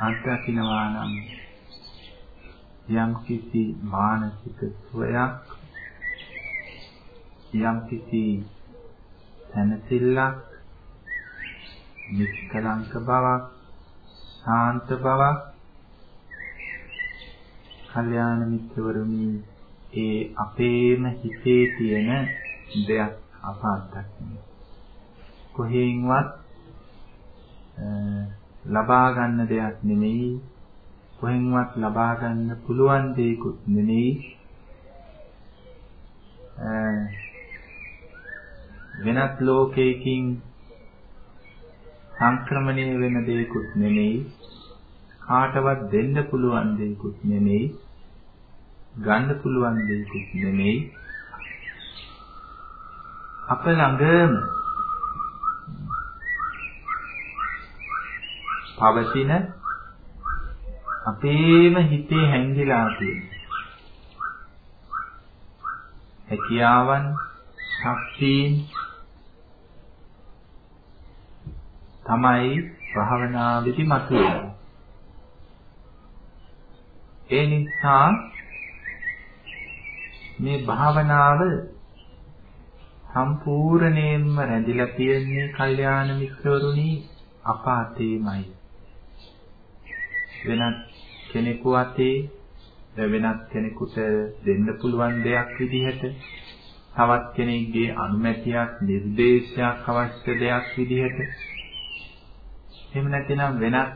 අත්දකින්නවා නම් යම් කිසි මානසික සුවයක් යම් කිසි තනසිල්ලක් නිෂ්කලංක බවක් ශාන්ත බවක් කල්යාණ මිත්‍රවරුනි ඒ අපේම හිතේ තියෙන දෙයක් අප අත්දකින්න. කොහෙන්වත් ලබා ගන්න දෙයක් නෙමෙයි කොහෙන්වත් ලබා ගන්න පුළුවන් දෙයක්ුත් නෙමෙයි. වෙනත් ලෝකයකින් සංක්‍රමණය වෙන දෙයක්ුත් නෙමෙයි කාටවත් දෙන්න පුළුවන් දෙයක්ුත් නෙමෙයි ගන්න පුළුවන් දෙයක්ුත් නෙමෙයි. අප ළඟම පවතින අපේම හිතේ හැංගිලා තියෙන හැකියාවන් ශක්තියින් තමයි භාවනාවේදී මතුවෙන්නේ. ඒ නිසා මේ භාවනාව සම්පූර්ණයෙන්ම රැඳිලා තියෙන්නේ කල්යාණ මිත්‍රවරුනි අපාතේමයි. වෙනත් කෙනෙකු අතේ වෙනත් කෙනෙකුට දෙන්න පුළුවන් දෙයක් විදිහට තවත් කෙනෙක්ගේ අනුමැතියක් නිර්දේශයක් අවශ්‍ය දෙයක් විදිහට. එහෙම නැතිනම් වෙනත්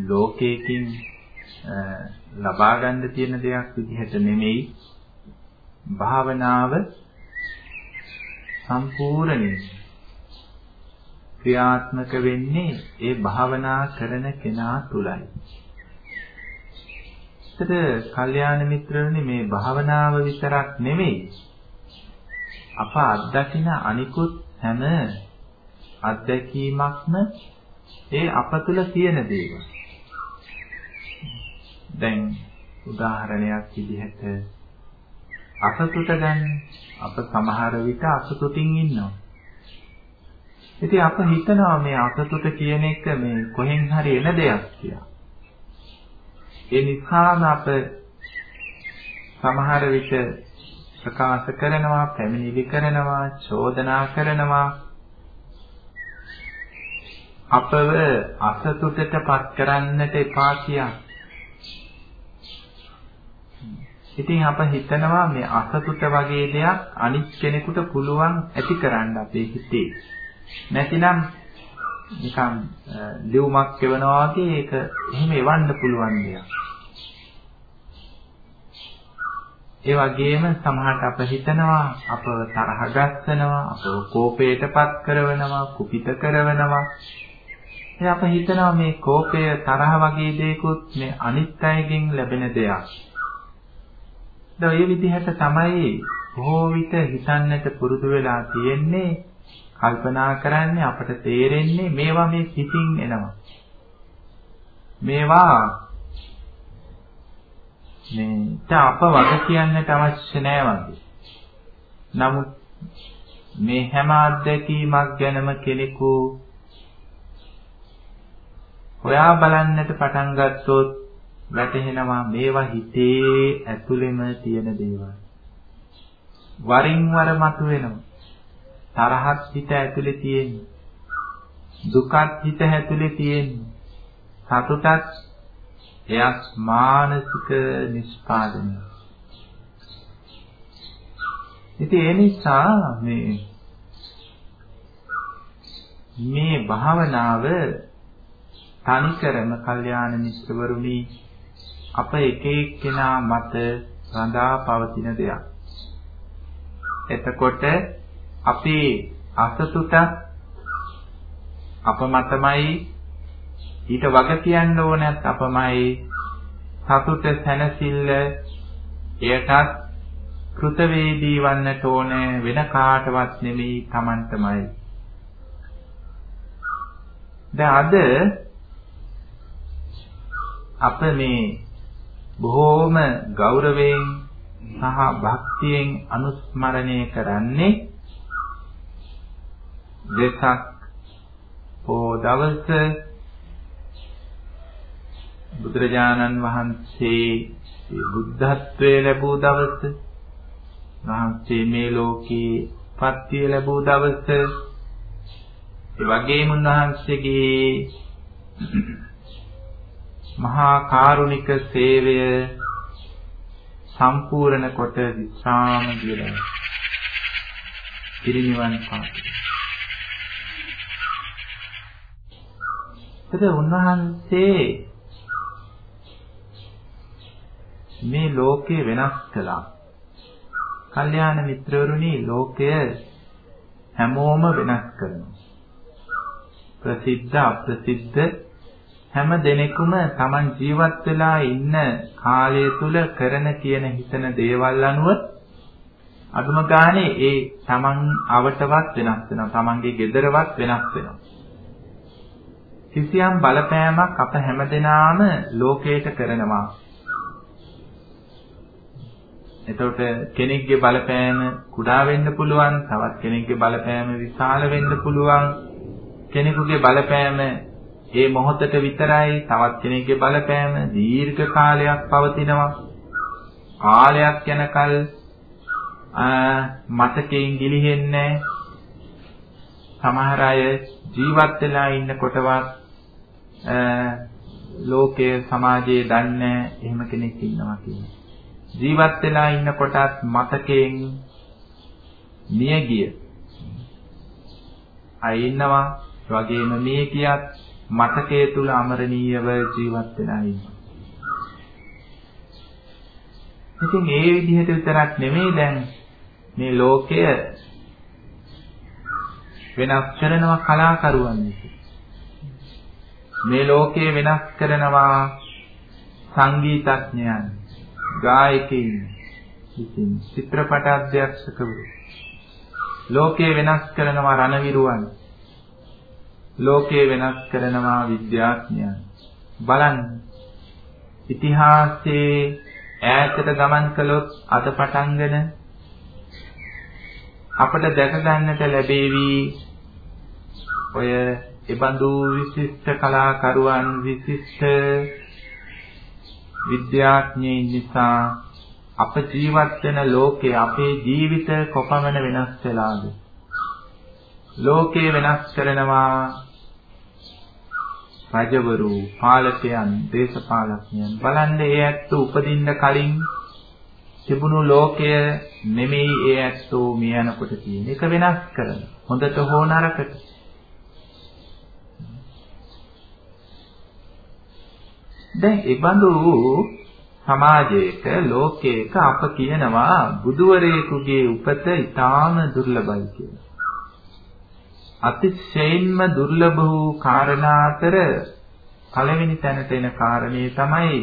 ලෝකයකින් ලබා ගන්න තියෙන දෙයක් විදිහට නෙමෙයි. භාවනාව සම්පූර්ණයෙන් ක්‍රියාත්මක වෙන්නේ ඒ භාවනා කරන කෙනා තුලයි. ඒතර කල්යාණ මිත්‍රයනි මේ භාවනාව විතරක් නෙමෙයි අප අත්දකින අනිකුත් හැම අත්දැකීමක්ම ඒ අප තුල තියෙන දේවල්. දැන් උදාහරණයක් විදිහට අසතුට ගන්න අප සමහර විට අසතුටින් ඉන්නවා. ඉතින් අප හිතනවා මේ අසතුට කියන එක මේ කොහෙන් හරි එන දෙයක් කියලා. ඒ නිසාම අප සමහර විට ප්‍රකාශ කරනවා, පැමිණිලි කරනවා, චෝදනා කරනවා. අපව අසතුටටපත් කරන්නට එපා කියා. ඉතින් අප හිතනවා මේ අසතුට වගේ දෙයක් අනිත් කෙනෙකුට පුළුවන් ඇති කරන්න අපේ හිතේ. නැතිනම් නිකන් ලියුමක් එවනවා වගේ ඒක එහෙම එවන්න පුළුවන් දෙයක්. ඒ වගේම සමහරට අප හිතනවා අපව තරහ ගස්සනවා, අපව කෝපයටපත් කරනවා, කුපිත කරනවා. ඒ අප හිතනවා මේ කෝපය තරහ වගේ දේකුත් මේ අනිත් අයගෙන් ලැබෙන දෙයක්. දැන් මේ විදිහට තමයි බොහෝ විට හිතන්නට පුරුදු වෙලා තියෙන්නේ කල්පනා කරන්නේ අපට තේරෙන්නේ මේවා මේ සිතින් එනවා. මේවා මේ අප වග කියන්නට අවශ්‍ය නෑ වගේ. නමුත් මේ හැම අත්දැකීමක් ගැනම කෙනෙකු හොයා බලන්නට පටන් ගත්තොත් වැටහෙනවා මේවා හිතේ ඇතුළෙම තියෙන දේවල්. වරින් වර මතුවෙනවා. තරහත් හිත ඇතුලේ තියෙන්නේ. දුකත් හිත ඇතුලේ තියෙන්නේ. සතුටත් එයක් මානසික නිෂ්පාදනය. ඉතින් ඒ නිසා මේ මේ භාවනාව තනිකරම කල්යාණ මිත්‍රවරුනි අප එක එක්කෙනා මත රඳා පවතින දෙයක්. එතකොට අපේ අසතුට අප මතමයි ඊට වග කියන්න ඕනත් අපමයි. සතුට සැනසෙල්ල එයටත් කෘතවේදී වන්නට ඕන වෙන කාටවත් නෙමෙයි Tamanටමයි දැන් අද අප මේ බොහෝම ගෞරවයෙන් සහ භක්තියෙන් අනුස්මරණය කරන්නේ වෙසක් හෝ දවස බුදුරජාණන් වහන්සේ බුද්ධත්වයේ ලැබූ දවස වහන්සේ මේ ලෝකේ පත්‍ය ලැබූ දවස ඒ වගේම උන්වහන්සේගේ මහා කාරුණික සේවය සම්පූර්ණ කොට විශ්‍රාම කියලා පිරිනිවන් පාන. එතකොට උන්වහන්සේ මේ ලෝකේ වෙනස් කළා. කල්යාණ මිත්‍රවරුනි ලෝකය හැමෝම වෙනස් කරනවා. ප්‍රසිද්ධ අප්‍රසිද්ධ හැම දෙනෙකුම Taman ජීවත් වෙලා ඉන්න කාලය තුල කරන කියන හිතන දේවල් අනුව අදුම ගානේ ඒ Taman අවටවත් වෙනස් වෙනවා. Tamanගේ gedarawat වෙනස් වෙනවා. කිසියම් බලපෑමක් අප හැමදෙනාම ලෝකයට කරනවා. එතකොට කෙනෙක්ගේ බලපෑම කුඩා වෙන්න පුළුවන්, තවත් කෙනෙක්ගේ බලපෑම විශාල වෙන්න පුළුවන්. කෙනෙකුගේ බලපෑම ඒ මොහොතට විතරයි, තවත් කෙනෙක්ගේ බලපෑම දීර්ඝ කාලයක් පවතිනවා. කාලයක් යනකල් මතකයෙන් ගිලිහෙන්නේ සමහර අය ජීවත් වෙලා ඉන්නකොටවත් ලෝකයේ සමාජයේ දන්නේ එහෙම කෙනෙක් ඉන්නවා කියන්නේ. ජීවත් වෙලා ඉන්නකොටත් මතකයෙන් මිය ගිය අය ඉන්නවා වගේම මිය කියක් මතකයේ තුල අමරණීයව ජීවත් වෙලා ඉන්නවා. ඉතින් ඒ විදිහට විතරක් නෙමෙයි දැන් මේ ලෝකය වෙනස් කරනවා කලාකරුවන් විසින්. මේ ලෝකය වෙනස් කරනවා සංගීතඥයන් ගායකයින් ඉතින් චිත්‍රපට අධ්‍යක්ෂකවරු. ලෝකය වෙනස් කරනවා රණවිරුවන්. ලෝකය වෙනස් කරනවා විද්‍යාඥයන්. බලන්න. ඉතිහාසයේ ඈතට ගමන් කළොත් අද පටන්ගෙන අපට දැක ගන්නට ලැබේවි ඔය එබඳු විශිෂ්ට කලාකරුවන් විශිෂ්ට විද්‍යාඥයින් නිසා අප ජීවත් වෙන ලෝකේ අපේ ජීවිත කොපමණ වෙනස් වෙලාද? ලෝකේ වෙනස් කරනවා රජවරු පාලකයන් දේශපාලඥයන් බලන්න ඒ ඇත්ත උපදින්න කලින් තිබුණු ලෝකය නෙමෙයි ඒ ඇත්තෝ මිය යනකොට තියෙන එක වෙනස් කරන හොඳට හෝ නරකට. දැන් ඒබඳු සමාජයක ලෝකයක අප කියනවා බුදුවරයෙකුගේ උපත ඊටාම දුර්ලභයි කියලා. අතිශයින්ම දුර්ලභ වූ කාරණා අතර පළවෙනි තැනට එන කාරණේ තමයි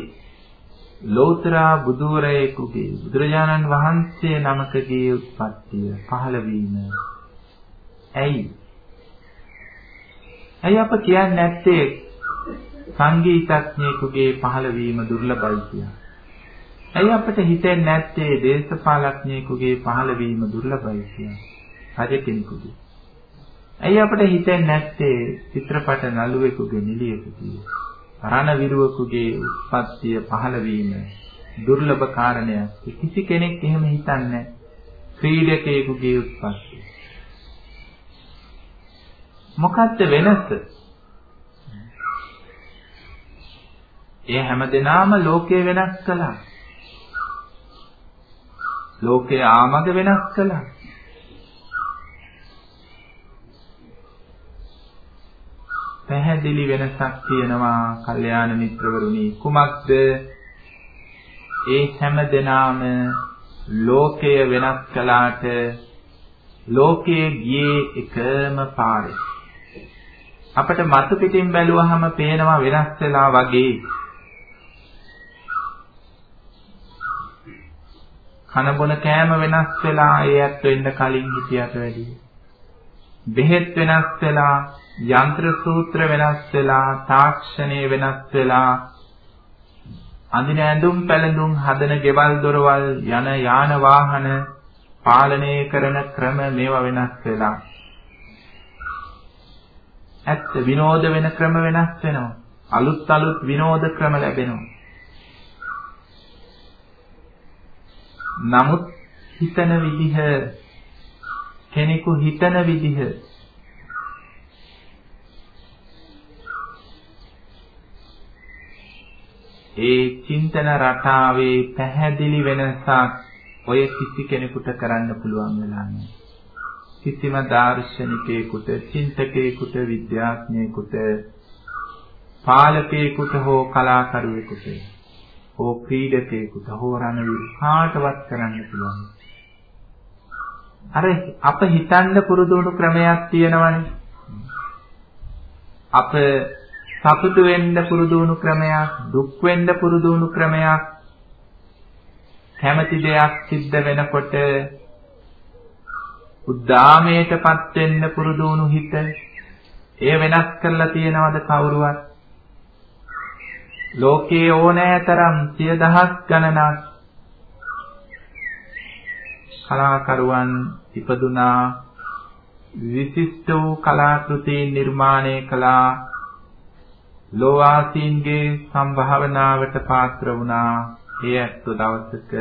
ලෝතර බුදුවරයෙකුගේ බුදුරජාණන් වහන්සේ නමකගේ උත්පත්තිය පහළ වීම. ඇයි? ඇයි අප කියන්නේ නැත්තේ සංගීතඥයෙකුගේ පහළවීම දුර්ලභයි කියලා. ඇයි අපිට හිතෙන්නේ නැත්තේ දේශපාලඥයෙකුගේ පහළවීම දුර්ලභයි කියලා? රජ කෙනෙකුගේ. ඇයි අපිට හිතෙන්නේ නැත්තේ චිත්‍රපට නළුවෙකුගේ නිලියෙකුගේ රණවිරුවෙකුගේ උත්පත්තිය පහළවීම දුර්ලභ කාරණයක්. කිසි කෙනෙක් එහෙම හිතන්නේ ක්‍රීඩකයෙකුගේ උත්පත්තිය. මොකද්ද වෙනස? ඒ හැමදෙනාම ලෝකය වෙනස් කළා. ලෝකයේ ආමග වෙනස් කළා. පැහැදිලි වෙනසක් තියෙනවා කල්යාණ මිත්‍රවරුනි කුමක්ද ඒ හැමදෙනාම ලෝකය වෙනස් කළාට ලෝකයේ ගියේ එකම පාරේ අපිට මතු පිටින් බැලුවහම පේනවා වෙනස් වෙලා වගේ කන බොන කෑම වෙනස් වෙලා ඒ ඇත් වෙන්න කලින් හිටියට වැඩිය. බෙහෙත් වෙනස් වෙලා, යන්ත්‍ර සූත්‍ර වෙනස් වෙලා, තාක්ෂණය වෙනස් වෙලා, අඳින ඇඳුම් පැළඳුම් හදන ගෙවල් දොරවල් යන යාන වාහන පාලනය කරන ක්‍රම මේවා වෙනස් වෙලා. ඇත්ත විනෝද වෙන ක්‍රම වෙනස් වෙනවා. අලුත් අලුත් විනෝද ක්‍රම ලැබෙනවා. නමුත් හිතන විදිහ කෙනෙකු හිතන විදිහ ඒ චින්තන රටාවේ පැහැදිලි වෙනසක් ඔය කිසි කෙනෙකුට කරන්න පුළුවන් වෙලා නැහැ. කිසිම දාර්ශනිකයෙකුට, චින්තකයෙකුට, විද්‍යාඥයෙකුට, පාලකයෙකුට හෝ කලාකරුවෙකුට හෝ ක්‍රීඩකයෙකුට හෝ රණවීර කාටවත් කරන්න පුළුවන්. අර අප හිතන්න පුරුදු වුණු ක්‍රමයක් තියෙනවනේ. අප සතුටු වෙන්න පුරුදු වුණු ක්‍රමයක්, දුක් වෙන්න පුරුදු වුණු ක්‍රමයක්, කැමැති දෙයක් සිද්ධ වෙනකොට උද්දාමයටපත් වෙන්න පුරුදු වුණු හිත එය වෙනස් කරලා තියනවද කවුරුවත්? ලෝකයේ ඕනෑතරම් සිය දහස් ගණනක් කලාකරුවන් ඉපදුනා විශිෂ්ට වූ කලාකෘති නිර්මාණය කළා ලෝවාසීන්ගේ සම්භාවනාවට පාත්‍ර වුණා. ඒ ඇත්ත දවසක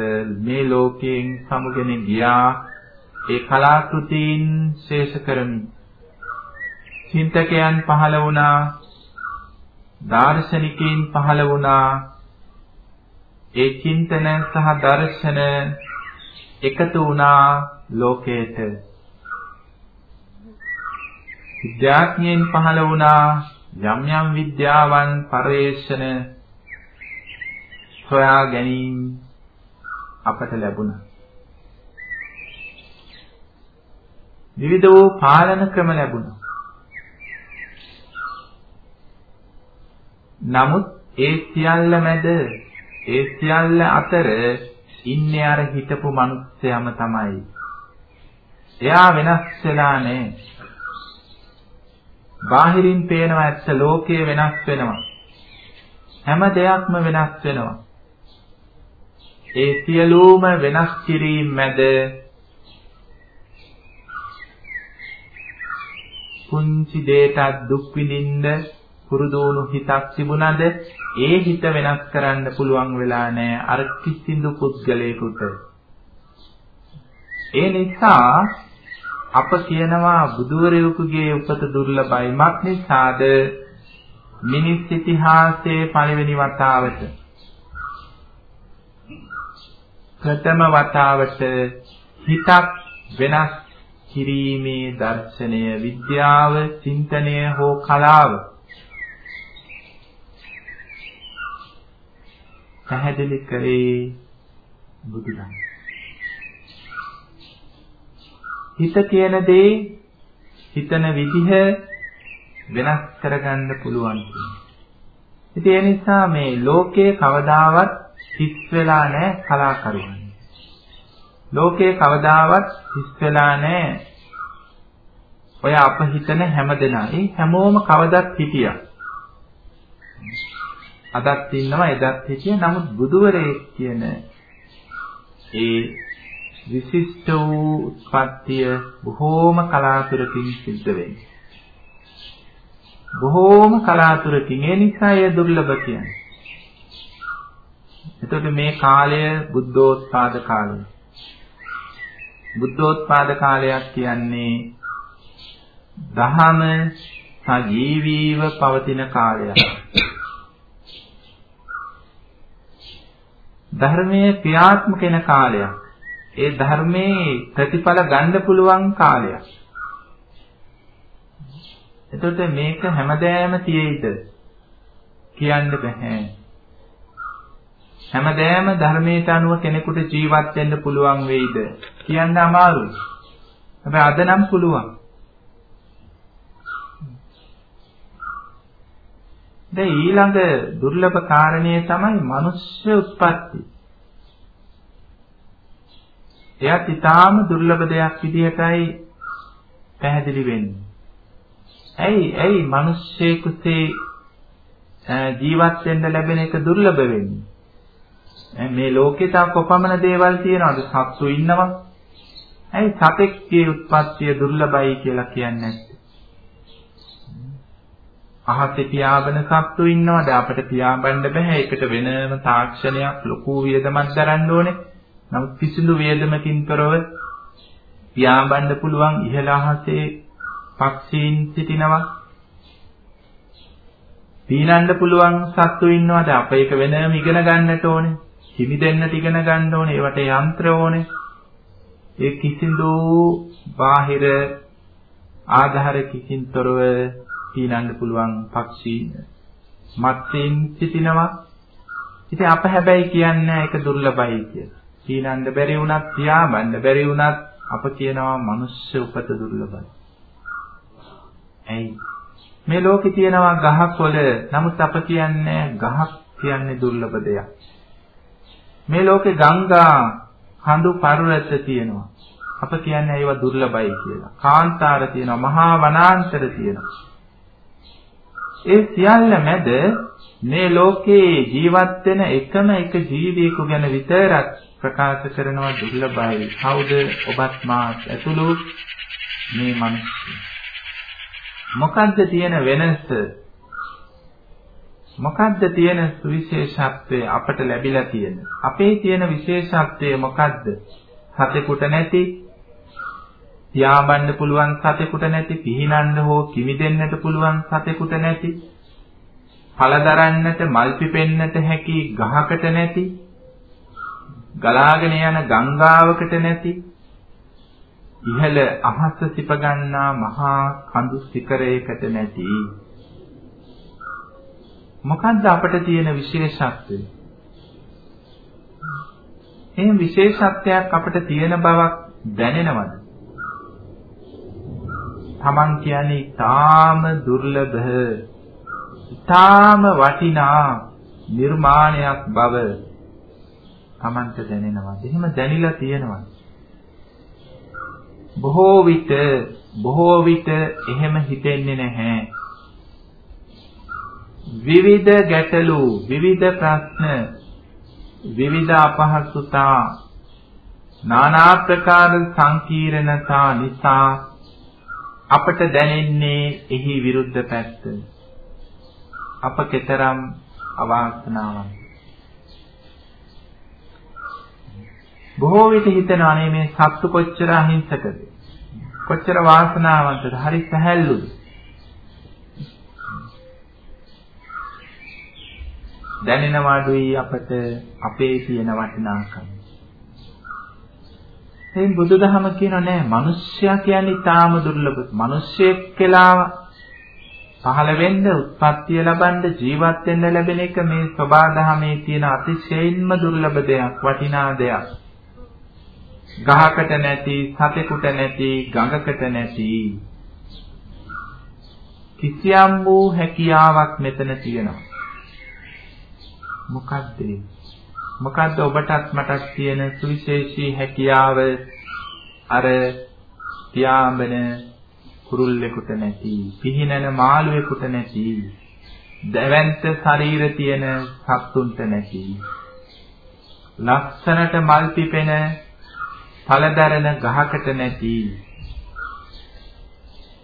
මේ ලෝකයෙන් සමුගෙන ගියා. ඒ කලාකෘතීන් ශේෂ කරමින්. චින්තකයන් පහළ වුණා. දාර්ශනිකයින් පහළ වුණා ඒ චින්තන සහ දර්ශන එකතු වුණා ලෝකයට විද්‍යාඥයන් පහළ වුණා යම් යම් විද්‍යාවන් පරිේශන සොයා ගැනීම අපට ලැබුණා. විවිධ වූ පාලන ක්‍රම ලැබුණා. නමුත් ඒ සියල්ල මැද ඒ සියල්ල අතර ඉන්නේ අර හිටපු මිනිස්සයම තමයි. එයා වෙනස් වෙලා නැහැ. බාහිරින් පේනවා ඇත්ත ලෝකය වෙනස් වෙනවා. හැම දෙයක්ම වෙනස් වෙනවා. ඒ සියලුම වෙනස් කිරීම මැද කුංචි දෙයකට දුක් විඳින්න පුරුදු වුණු හිතක් තිබුණද ඒ හිත වෙනස් කරන්න පුළුවන් වෙලා නැහැ අර කිසිදු පුද්ගලයෙකුට. ඒ නිසා අප කියනවා බුදුවරයෙකුගේ උපත දුර්ලභයි. මක් නිසාද? මිනිස් ඉතිහාසයේ පළවෙනි වතාවට ප්‍රථම වතාවට හිතක් වෙනස් කිරීමේ දර්ශනය විද්‍යාව චින්තනය හෝ කලාව පැහැදිලි කරේ බුදුදහම හිත කියන දේ හිතන විදිහ වෙනස් කරගන්න පුළුවන් ඉතින් ඒ නිසා මේ ලෝකයේ කවදාවත් හිස් වෙලා නැහැ කලාකරුවන්. ලෝකයේ කවදාවත් හිස් වෙලා නැහැ. ඔය අප හිතන හැමදෙනා. ඒ හැමෝම කවදත් හිටියා. අදත් ඉන්නවා එදත් හිටිය. නමුත් බුදුවරේ කියන ඒ විශිෂ්ට වූ උත්පත්තිය බොහෝම කලාතුරකින් සිද්ධ වෙන්නේ. බොහෝම කලාතුරකින් ඒ නිසා එය දුර්ලභ කියන්නේ. එතකොට මේ කාලය බුද්ධෝත්පාද කාලය. බුද්ධෝත්පාද කාලයක් කියන්නේ දහම සජීවීව පවතින කාලයක්. ධර්මයේ ක්‍රියාත්මක වෙන කාලයක්. ඒ ධර්මයේ ප්‍රතිඵල ගන්න පුළුවන් කාලයක්. එතකොට මේක හැමදෑම තියෙයිද? කියන්න බෑ. හැමදෑම ධර්මයට අනුව කෙනෙකුට ජීවත් වෙන්න පුළුවන් වෙයිද? කියන්න අමාරුයි. හැබැයි අද නම් පුළුවන්. දැන් ඊළඟ දුර්ලභ කාරණේ තමයි මනුෂ්‍ය උත්පත්ති. එයත් ඊටාම දුර්ලභ දෙයක් විදිහටයි පැහැදිලි වෙන්නේ. ඇයි ඇයි මිනිස්සෙකුසේ ජීවත් වෙන්න ලැබෙන එක දුර්ලභ වෙන්නේ? මේ ලෝකේ තව කොපමණ දේවල් තියෙනවද? සත්තු ඉන්නවා. ඇයි සතෙක්ගේ උත්පත්තිය දුර්ලභයි කියලා කියන්නේ නැත්තේ? අහසේ පියාඹන සත්තු ඉන්නවා. දැන් අපිට පියාඹන්න බෑ. ඒකට වෙනම තාක්ෂණයක් ලොකු වියදමක් දරන්න ඕනේ. නමුත් කිසිදු වියදමකින් තොරව පියාඹන්න පුළුවන් ඉහළ අහසේ පක්ෂීන් සිටිනවා. පීනන්න පුළුවන් සත්තු ඉන්නවාද? අප ඒක වෙනම ඉගෙන ගන්නට ඕනේ. හිමි දෙන්නට ඉගෙන ගන්න ඕනේ. ඒවට යන්ත්‍ර ඕනේ. ඒ කිසිදු බාහිර ආධාරකින් තොරව පීනන්න පුළුවන් පක්ෂීන් මත්යෙන් සිටිනවා. ඉතින් අප හැබැයි කියන්නේ ඒක දුර්ලභයි කියලා. පීනන්න බැරි වුණත් තියාඹන්න බැරි වුණත් අප කියනවා මනුෂ්‍ය උපත දුර්ලභයි. ඇයි? මේ ලෝකේ තියෙනවා ගහක් වල නමුත් අප කියන්නේ ගහක් කියන්නේ දුර්ලභ දෙයක්. මේ ලෝකේ ගංගා කඳු පර්වත තියෙනවා. අප කියන්නේ ඒවා දුර්ලභයි කියලා. කාන්තාර තියෙනවා, මහා වනාන්තර තියෙනවා. ඒ සියල්ල මැද මේ ලෝකේ ජීවත් වෙන එකම එක ජීවියෙකු ගැන විතරක් ප්‍රකාශ කරනවා දුර්ලභයි. කවුද ඔබත් මාත් ඇතුළු මේ මිනිස්සු. මොකද්ද තියෙන වෙනස? මොකද්ද තියෙන සුවිශේෂත්වය අපට ලැබිලා තියෙන? අපේ තියෙන විශේෂත්වය මොකද්ද? සතෙකුට නැති තියාඹන්න පුළුවන් සතෙකුට නැති පිහිනන්න හෝ කිමිදෙන්නට පුළුවන් සතෙකුට නැති පළදරන්නට මල් පිපෙන්නට හැකි ගහකට නැති ගලාගෙන යන ගංගාවකට නැති ඉහළ අහස සිප ගන්නා මහා කඳු සිකරයකට නැති මොකද්ද අපට තියෙන විශේෂත්වය? එහෙනම් විශේෂත්වයක් අපට තියෙන බවක් දැනෙනවද? Taman කියන්නේ ඊටාම දුර්ලභ ඊටාම වටිනා නිර්මාණයක් බව Tamanට දැනෙනවද? එහෙම දැනිලා තියෙනවද? බොහෝ විට බොහෝ විට එහෙම හිතෙන්නේ නැහැ. විවිධ ගැටලු, විවිධ ප්‍රශ්න, විවිධ අපහසුතා, নানা ප්‍රකාර සංකීර්ණතා නිසා අපට දැනෙන්නේ එහි විරුද්ධ පැත්ත. අප කෙතරම් අවාසනාවන්ත. බොහෝ විට හිතන අනේ මේ සත්තු කොච්චර අහිංසකද? කොච්චර වාසනාවන්තද? හරි සැහැල්ලුද? දැනෙනවාඩුයි අපට අපේ තියෙන වටිනාකම. එහෙනම් බුදුදහම කියන නෑ මිනිස්සයා කියන්නේ තාම දුර්ලභ. මිනිස්සෙක් කියලා පහළ වෙන්න, උත්පත්තිය ලබන්න, ජීවත් වෙන්න ලැබෙන එක මේ සබාධමේ තියෙන අතිශයින්ම දුර්ලභ දෙයක්, වටිනා දෙයක්. ගහකට නැති, සතෙකුට නැති, ගඟකට නැති කිසියම් වූ හැකියාවක් මෙතන තියෙනවා. මොකක්ද ඒ? මොකද්ද ඔබටත් මටත් තියෙන සුවිශේෂී හැකියාව? අර පියාඹන කුරුල්ලෙකුට නැති පිහිනන මාළුවෙකුට නැති දැවැන්ත ශරීර තියෙන සත්තුන්ට නැති ලක්ෂණට මල් පිපෙන පළදරන ගහකට නැති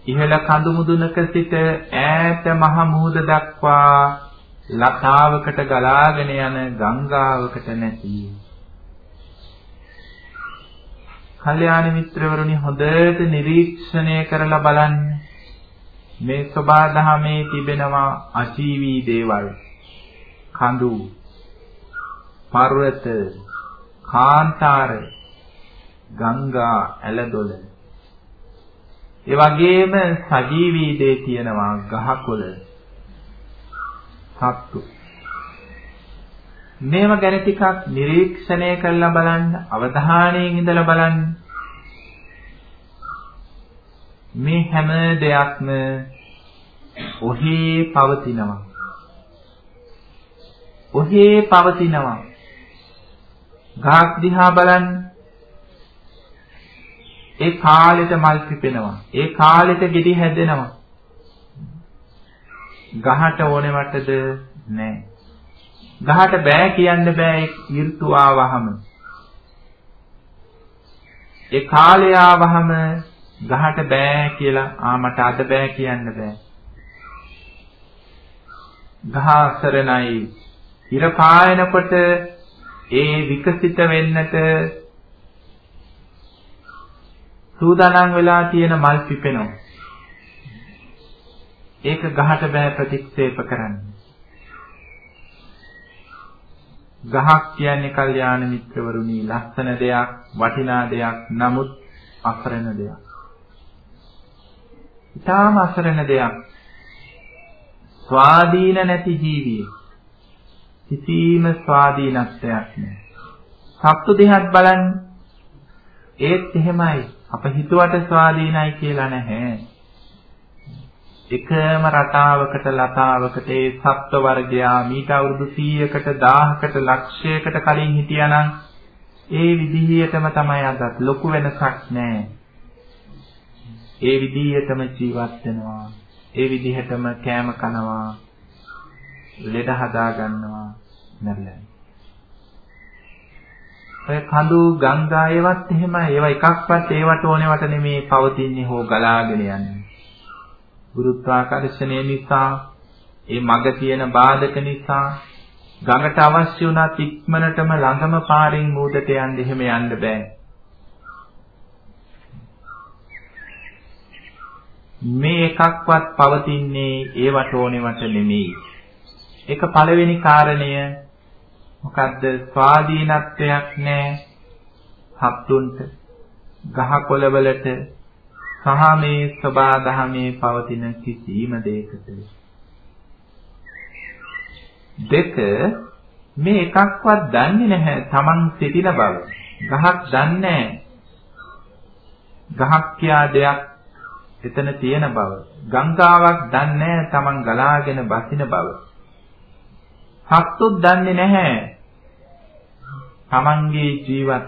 ඉහළ කඳු මුදුනක සිට ඈත මහ මුහුද දක්වා ලතාවකට ගලාගෙන යන ගංගාවකට නැති. කල්යාණ මිත්‍රවරුනි හොඳට නිරීක්ෂණය කරලා බලන්න. මේ සබා දහමේ තිබෙනවා අජීවී දේවල්. කඳු, පර්වත, කාන්තාර, ගංගා, ඇලදොල. ඒ වගේම සජීවී දේ තියෙනවා ගහකොළ සත්තු. මේව ගැන ටිකක් නිරීක්ෂණය කරලා බලන්න, අවධානයෙන් ඉඳලා බලන්න. මේ හැම දෙයක්ම ඔහේ පවතිනවා. ඔහේ පවතිනවා. ගහක් දිහා බලන්න. ඒ කාලෙට මල් පිපෙනවා. ඒ කාලෙට ගෙඩි හැදෙනවා. ගහට ඕනෙවටද නැහැ. ගහට බෑ කියන්න බෑ ඒ ඍතු ආවහම. ඒ කාලය ආවහම ගහට බෑ කියලා ආ මට අද බෑ කියන්න බෑ. ගහ අසරණයි. ඉර පායනකොට ඒ විකසිත වෙන්නට සූදානම් වෙලා තියෙන මල් පිපෙනවා. ඒක ගහට බෑ ප්‍රතික්ෂේප කරන්න. ගහක් කියන්නේ කල්යාණ මිත්‍රවරුනි ලස්සන දෙයක්, වටිනා දෙයක්, නමුත් අසරණ දෙයක්. ඊටාම අසරණ දෙයක්. ස්වාධීන නැති ජීවියෙක්. කිසිම ස්වාධීනත්වයක් නැහැ. සත්තු දෙහත් බලන්න. ඒත් එහෙමයි. අප හිතුවට ස්වාධීනයි කියලා නැහැ. එකම රටාවකට ලතාවකට ඒ සත්ව වර්ගයා මීට අවුරුදු 100කට 1000කට ලක්ෂයකට කලින් හිටියානම් ඒ විදිහටම තමයි අදත් ලොකු වෙනසක් නැහැ. ඒ විදිහටම ජීවත් වෙනවා. ඒ විදිහටම කෑම කනවා. ලෙඩ හදා ගන්නවා. නැරලා. ඔය කඳු ගංගා ඒවත් එහෙමයි. ඒවා එකක්වත් ඒවට ඕනේවට නෙමේ පවතින්නේ හෝ ගලාගෙන යන්නේ. ගුරුත්වාකර්ෂණය නිසා, ඒ මග තියෙන බාධක නිසා ගඟට අවශ්‍ය වුණත් ඉක්මනටම ළඟම පාරෙන් මූදට යන්න එහෙම යන්න බෑ. මේ එකක්වත් පවතින්නේ ඒවට ඕනේවට නෙමෙයි. ඒක පළවෙනි කාරණය මොකද්ද ස්වාධීනත්වයක් නැහැ හත්තුන්ට ගහකොළ වලට සහ මේ සබා දහමේ පවතින කිසිම දෙයකට. දෙක මේ එකක්වත් දන්නේ නැහැ Taman සිටින බව. ගහක් දන්නේ ගහක් කියා දෙයක් එතන තියෙන බව. ගංගාවක් දන්නේ Taman ගලාගෙන බසින බව. සත්තුත් දන්නේ නැහැ. Tamanගේ ජීවත්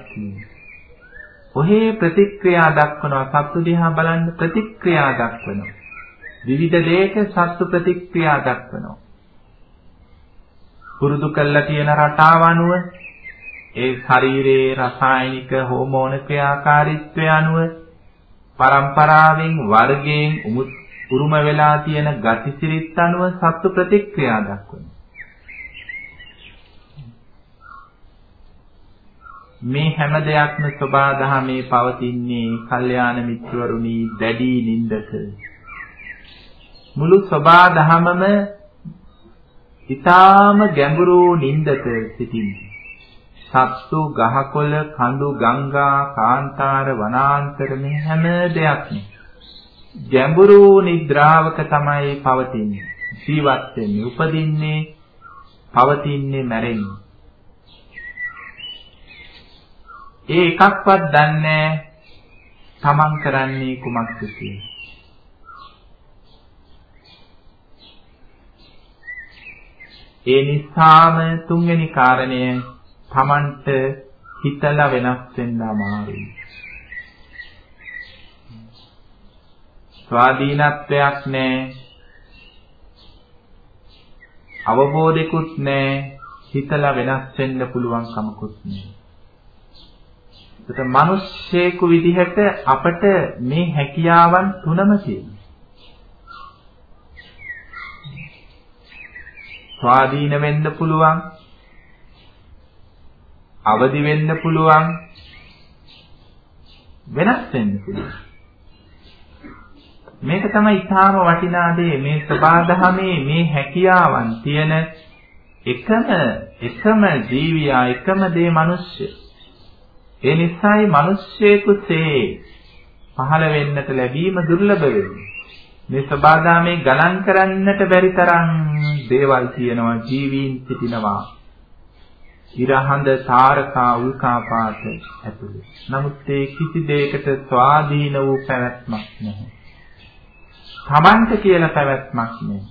ඔහේ ප්‍රතික්‍රියා දක්වනවා සත්තු දිහා බලන්න ප්‍රතික්‍රියා දක්වනවා. විවිධ දෙයක සත්තු ප්‍රතික්‍රියා දක්වනවා. පුරුදු කළා තියෙන රටාව අනුව ඒ ශරීරයේ රසායනික හෝමෝන ක්‍රියාකාරීත්වය අනුව පරම්පරාවෙන් වර්ගයෙන් උරුම වෙලා තියෙන ගතිසිරිත් අනුව සත්තු ප්‍රතික්‍රියා දක්වනවා. මේ හැම දෙයක්ම සබාදහමේ පවතින්නේ කල්යාණ මිත්‍රවරුනි දැඩි නින්දක මුළු සබාදහමම ඊටාම ගැඹුරු නින්දක සිටින්නේ. සත්තු ගහකොළ කඳු ගංගා කාන්තාර වනාන්තර මේ හැම දෙයක්ම. ගැඹුරු නිද්‍රාවක තමයි පවතින්නේ. ජීවත් වෙන්නේ උපදින්නේ පවතින්නේ මැරෙන්නේ. ඒ එකක්වත් දන්නේ තමන් කරන්නේ කුමක්ද කියලා. ඒ නිසාම තුන්වෙනි කාරණය තමන්ට හිතලා වෙනස් වෙන්න අමාරුයි. ස්වාධීනත්වයක් නැහැ. අවබෝධිකුත් නැහැ. හිතලා වෙනස් වෙන්න පුළුවන් කමකුත් නැහැ. ඒකට මිනිස්සෙකු විදිහට අපට මේ හැකියාවන් තුනම තියෙනවා. ස්වාධීන වෙන්න පුළුවන් අවදි වෙන්න පුළුවන් වෙනස් වෙන්න පුළුවන්. මේක තමයි ඊටාම වටිනා දේ. මේ සබාධමේ මේ හැකියාවන් තියෙන එකම එකම ජීවියා එකම දේ මිනිස්සු. ඒ නිසායි මිනිස්සෙකුසේ පහළ වෙන්නට ලැබීම දුර්ලභ වෙන්නේ. මේ සබාදාමේ ගණන් කරන්නට බැරි තරම් දේවල් තියෙනවා ජීවීන් සිටිනවා. ඉරහඳ තාරකා උල්කාපාත ඇතුළේ. නමුත් ඒ කිසි දෙයකට ස්වාධීන වූ පැවැත්මක් නැහැ. තමන්ට කියලා පැවැත්මක් නැහැ.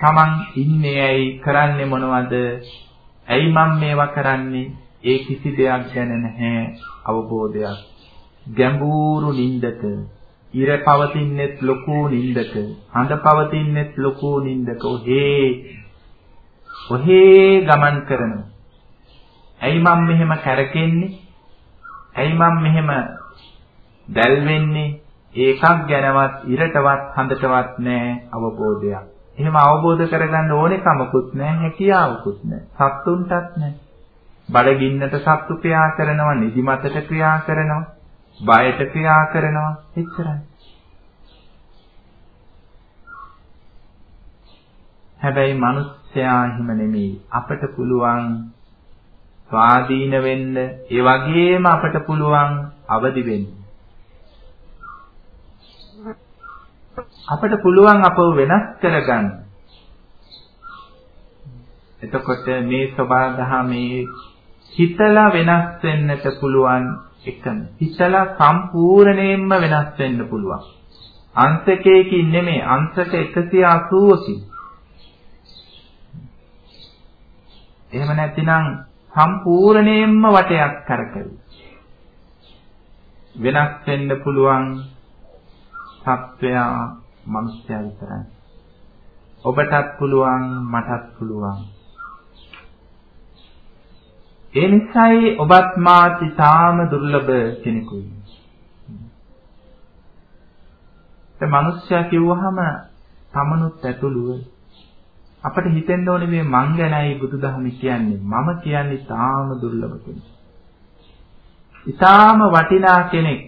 තමන් ඉන්නේ ඇයි කරන්නේ මොනවද? ඇයි මම මේවා කරන්නේ? ඒ කිසි දෙයක් ගැන නැහැ අවබෝධයක්. ගැඹුරු නින්දක ඉර පවතින්නෙත් ලොකු නින්දක හඳ පවතින්නෙත් ලොකු නින්දක ඔහේ ඔහේ ගමන් කරනවා. ඇයි මම මෙහෙම කරකෙන්නේ? ඇයි මම මෙහෙම දැල් වෙන්නේ? ඒකක් ගැනවත් ඉරටවත් හඳටවත් නැහැ අවබෝධයක්. එහෙම අවබෝධ කරගන්න ඕනේ කමකුත් නැහැ, හැකියාවකුත් නැහැ. සත්තුන්ටත් නැහැ. බඩගින්නට සත්තු ක්‍රියා කරනවා, නිදිමතට ක්‍රියා කරනවා, බයට ක්‍රියා කරනවා, එච්චරයි. හැබැයි මිනිස්සයා එහෙම නෙමෙයි. අපට පුළුවන් ස්වාධීන වෙන්න, ඒ වගේම අපට පුළුවන් අවදි වෙන්න. අපට පුළුවන් අපව වෙනස් කරගන්න. එතකොට මේ සබා දහමේ හිතලා වෙනස් වෙන්නට පුළුවන් එකම. හිතලා සම්පූර්ණයෙන්ම වෙනස් වෙන්න පුළුවන්. අංශකයකින් නෙමෙයි අංශක 180කින්. එහෙම නැතිනම් සම්පූර්ණයෙන්ම වටයක් කරකැවි. වෙනස් වෙන්න පුළුවන් සත්වයා මනුස්සයා විතරයි. ඔබටත් පුළුවන් මටත් පුළුවන්. ඒ නිසායි ඔබත් මාත් ඊටාම දුර්ලභ කෙනෙකුයි. ඒ මනුස්සයා කිව්වහම තමනුත් ඇතුළුව අපිට හිතෙන්න ඕනේ මේ මං ගැනයි බුදුදහම කියන්නේ. මම කියන්නේ ඊටාම දුර්ලභ කෙනෙක්. ඊටාම වටිනා කෙනෙක්.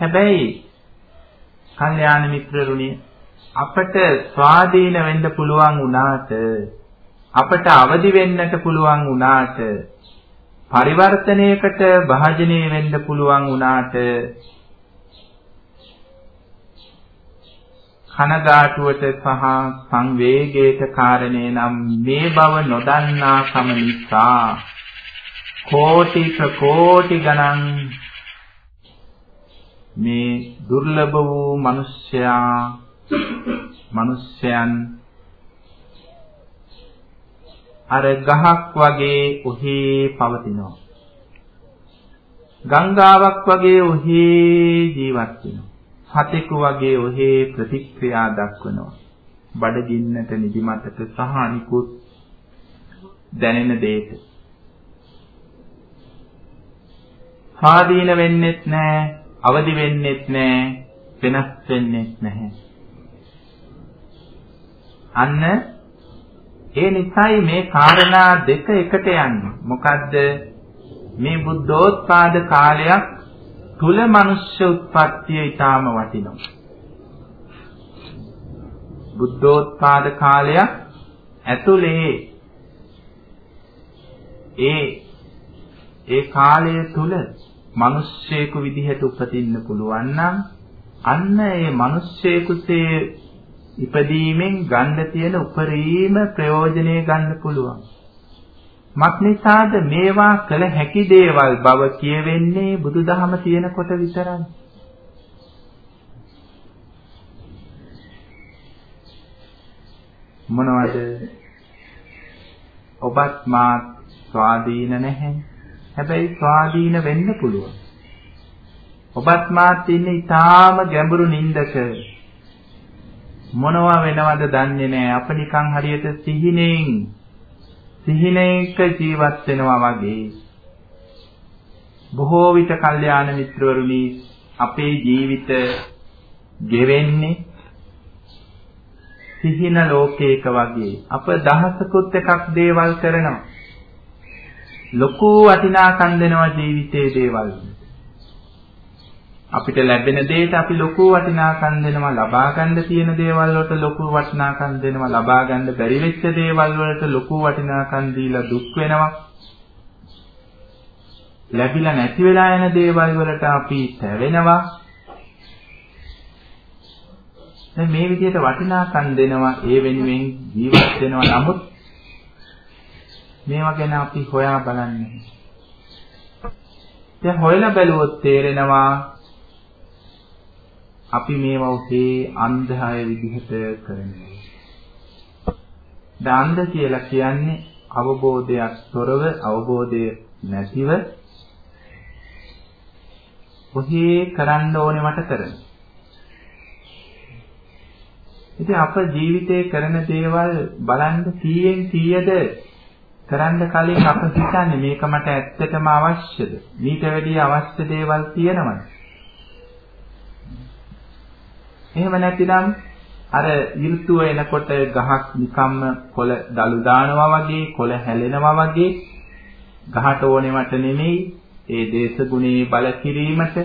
හැබැයි කල්යාණ මිත්‍රරුනි අපට ස්වාධීන වෙන්න පුළුවන් වුණාට අපට අවදි වෙන්නට පුළුවන් වුණාට පරිවර්තනයකට භාජනය වෙන්න පුළුවන් වුණාට කනගාටුවට සහ සංවේගයට කාරණේ නම් මේ බව නොදන්නා කම නිසා කෝටි ප්‍රකෝටි ගණන් මේ දුර්ලභ වූ මිනිසයා මිනිසයන් අර ගහක් වගේ ඔහේ පවතිනවා ගංගාවක් වගේ ඔහේ ජීවත් වෙනවා සතෙකු වගේ ඔහේ ප්‍රතික්‍රියා දක්වනවා. බඩගින්නට නිදිමතට සහ අනිකුත් දැනෙන දෙයට. ආදීන වෙන්නෙත් නැහැ, අවදි වෙන්නෙත් නැහැ, වෙනස් වෙන්නෙත් නැහැ. අන්න ඒ නිසායි මේ කාරණා දෙක එකට යන්නේ. මොකද්ද? මේ බුද්ධෝත්පාද කාලයක් තුල මනුෂ්‍ය උත්පත්තිය ඊටාම වටිනවා. බුද්ධෝත්පාද කාලයක් ඇතුලේ ඒ ඒ කාලය තුල මිනිස්සෙකු විදිහට උපදින්න පුළුවන් නම් අන්න ඒ මිනිස්සෙකුසේ ඉපදීමෙන් ගන්න තියෙන උපරිම ප්‍රයෝජනය ගන්න පුළුවන්. මක්නිසාද මේවා කළ හැකි දේවල් බව කියවෙන්නේ බුදුදහම තියෙනකොට විතරයි. මොනවද? ඔබත් මාත් ස්වාධීන නැහැ. හැබැයි ස්වාධීන වෙන්න පුළුවන්. ඔබත් මාත් ඉන්නේ ඊටාම ගැඹුරු නින්දක. මොනවා වෙනවද දන්නේ නැහැ. අප නිකන් හරියට සිහිනෙන් සිහිනයක ජීවත් වෙනවා වගේ. බොහෝ විට කල්යාණ මිත්‍රවරුනි අපේ ජීවිත ගෙවෙන්නේ සිහින ලෝකයක වගේ. අප දහසකුත් එකක් දේවල් කරනවා. ලොකු වටිනාකම් දෙනවා ජීවිතයේ දේවල්. අපිට ලැබෙන දෙයට අපි ලොකු වටිනාකම් දෙනවා ලබා ගන්න තියෙන දේවල් වලට ලොකු වටිනාකම් දෙනවා ලබා ගන්න බැරි වෙච්ච දේවල් වලට ලොකු වටිනාකම් දීලා දුක් වෙනවා. ලැබිලා නැති වෙලා යන දේවල් වලට අපි තැවෙනවා. දැන් මේ විදිහට වටිනාකම් දෙනවා ඒ වෙනුවෙන් ජීවත් වෙනවා. නමුත් මේවා ගැන අපි හොයා බලන්නේ. දැන් හොයලා බැලුවොත් තේරෙනවා අපි මේවා උසේ අන්ධය විදිහට කරනවා. දාන්ද කියලා කියන්නේ අවබෝධයක් තොරව අවබෝධය නැතිව ඔහේ කරන්න ඕනේ මට කරන. ඉතින් අප ජීවිතේ කරන දේවල් බලන්න 100න් 100ද කරන්න කලින් අප හිතන්නේ මේක මට ඇත්තටම අවශ්‍යද? මීට වැඩිය අවශ්‍ය දේවල් තියෙනවද? එහෙම නැතිනම් අර ඍතුව එනකොට ගහක් නිකම්ම කොළ දළු දානවා වගේ කොළ හැලෙනවා වගේ ගහට ඕනෙවට නෙමෙයි. ඒ දේශගුණේ බල කිරීමට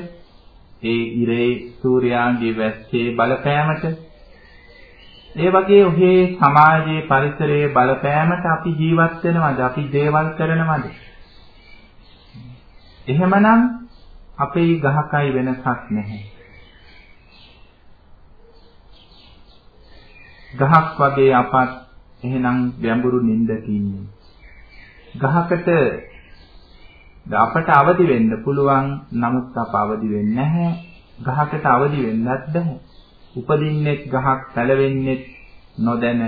ඒ ඉරේ සූර්යාගේ වැස්සේ බලපෑමට. ඒ වගේ ඔහේ සමාජයේ පරිසරයේ බලපෑමට අපි ජීවත් වෙනවද? අපි දේවල් කරනවද? එහෙමනම් අපේ ගහකයි වෙනසක් නැහැ. ගහක් වගේ අපත් එහෙනම් ගැඹුරු නිින්දක ඉන්නේ. ගහකට අපට අවදි වෙන්න පුළුවන් නමුත් අප අවදි වෙන්නේ නැහැ. ගහකට අවදි වෙන්නත් බෑ. උපදින්නෙත් ගහක් පැලවෙන්නෙත් නොදැන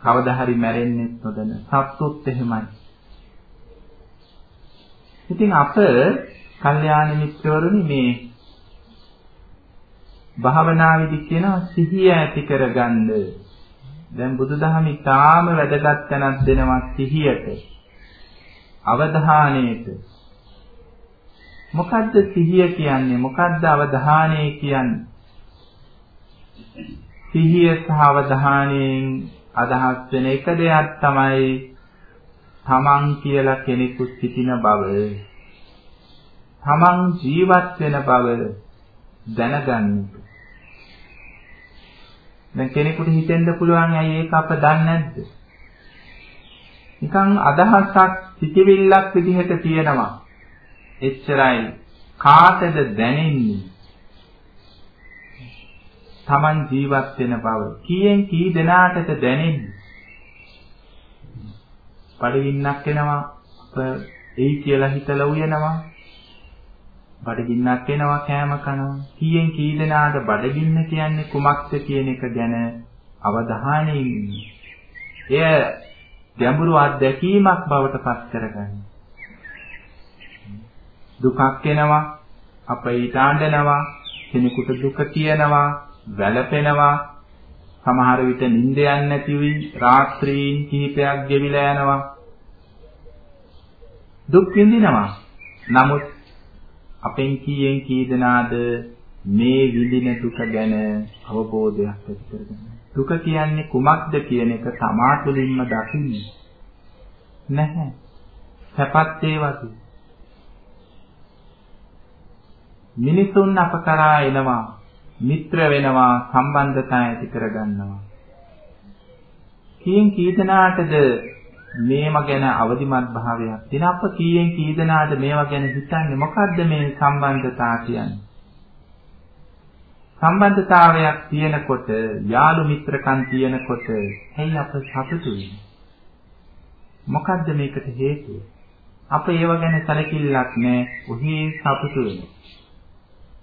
කවදා හරි මැරෙන්නෙත් නොදැන සත්තුත් එහෙමයි. ඉතින් අප කල්යාණ මිත්‍රවරුනි මේ භාවනාවේදී කියනවා සිහිය ඇති කරගන්න. දැන් බුදුදහම ඉතාම වැදගත් තැනක් දෙනවා සිහියට. අවධානයට. මොකද්ද සිහිය කියන්නේ? මොකද්ද අවධානය කියන්නේ? සිහිය සහ අවධානයෙන් අදහස් වෙන එක දෙයක් තමයි තමන් කියලා කෙනෙකු සිටින බව. තමන් ජීවත් වෙන බව දැනගන්න. දැන් කෙනෙකුට හිතෙන්න පුළුවන් ඇයි ඒක අප දන්නේ නැද්ද? නිකන් අදහසක් සිටිවිල්ලක් විදිහට තියෙනවා. එච්චරයි කාටද දැනෙන්නේ? Taman ජීවත් වෙන බව. කීයෙන් කී දෙනාටද දැනෙන්නේ? පඩවින්නක් එනවා අප එයි කියලා හිතලා උයනවා බඩගින්නක් එනවා කෑම කනවා. කීයෙන් කී දෙනාට බඩගින්න කියන්නේ කුමක්ද කියන එක ගැන අවධානයෙන් එය ගැඹුරු අත්දැකීමක් බවට පත් කරගන්න. දුකක් එනවා අප ඊට ආඬනවා කෙනෙකුට දුක කියනවා වැළපෙනවා සමහර විට නිින්ද යන්නේ නැති වී රාත්‍රීන් කිහිපයක් ගෙවිලා යනවා දුක් විඳිනවා නමුත් අපෙන් කීයෙන් කී දෙනාද මේ විඳින දුක ගැන අවබෝධයක් ඇති කරගන්න. දුක කියන්නේ කුමක්ද කියන එක තමා තුළින්ම දකින්නේ නැහැ. සැපත් ඒ වගේ. මිනිසුන් අප කරා එනවා, මිත්‍ර වෙනවා, සම්බන්ධතා ඇති කරගන්නවා. කීයෙන් කී දෙනාටද මේව ගැන අවදිමත් භාවයක්. තියෙන අප කීයෙන් කී දෙනාද මේවා ගැන හිතන්නේ? මොකද්ද මේ සම්බන්ධතා කියන්නේ? සම්බන්ධතාවයක් තියෙනකොට යාළු මිත්‍රකම් තියෙනකොට ඇයි අප සතුටු වෙන්නේ මොකද්ද මේකට හේතුව? අප ඒව ගැන සැලකිල්ලක් නැහැ. ඔහි සතුටු වෙනවා.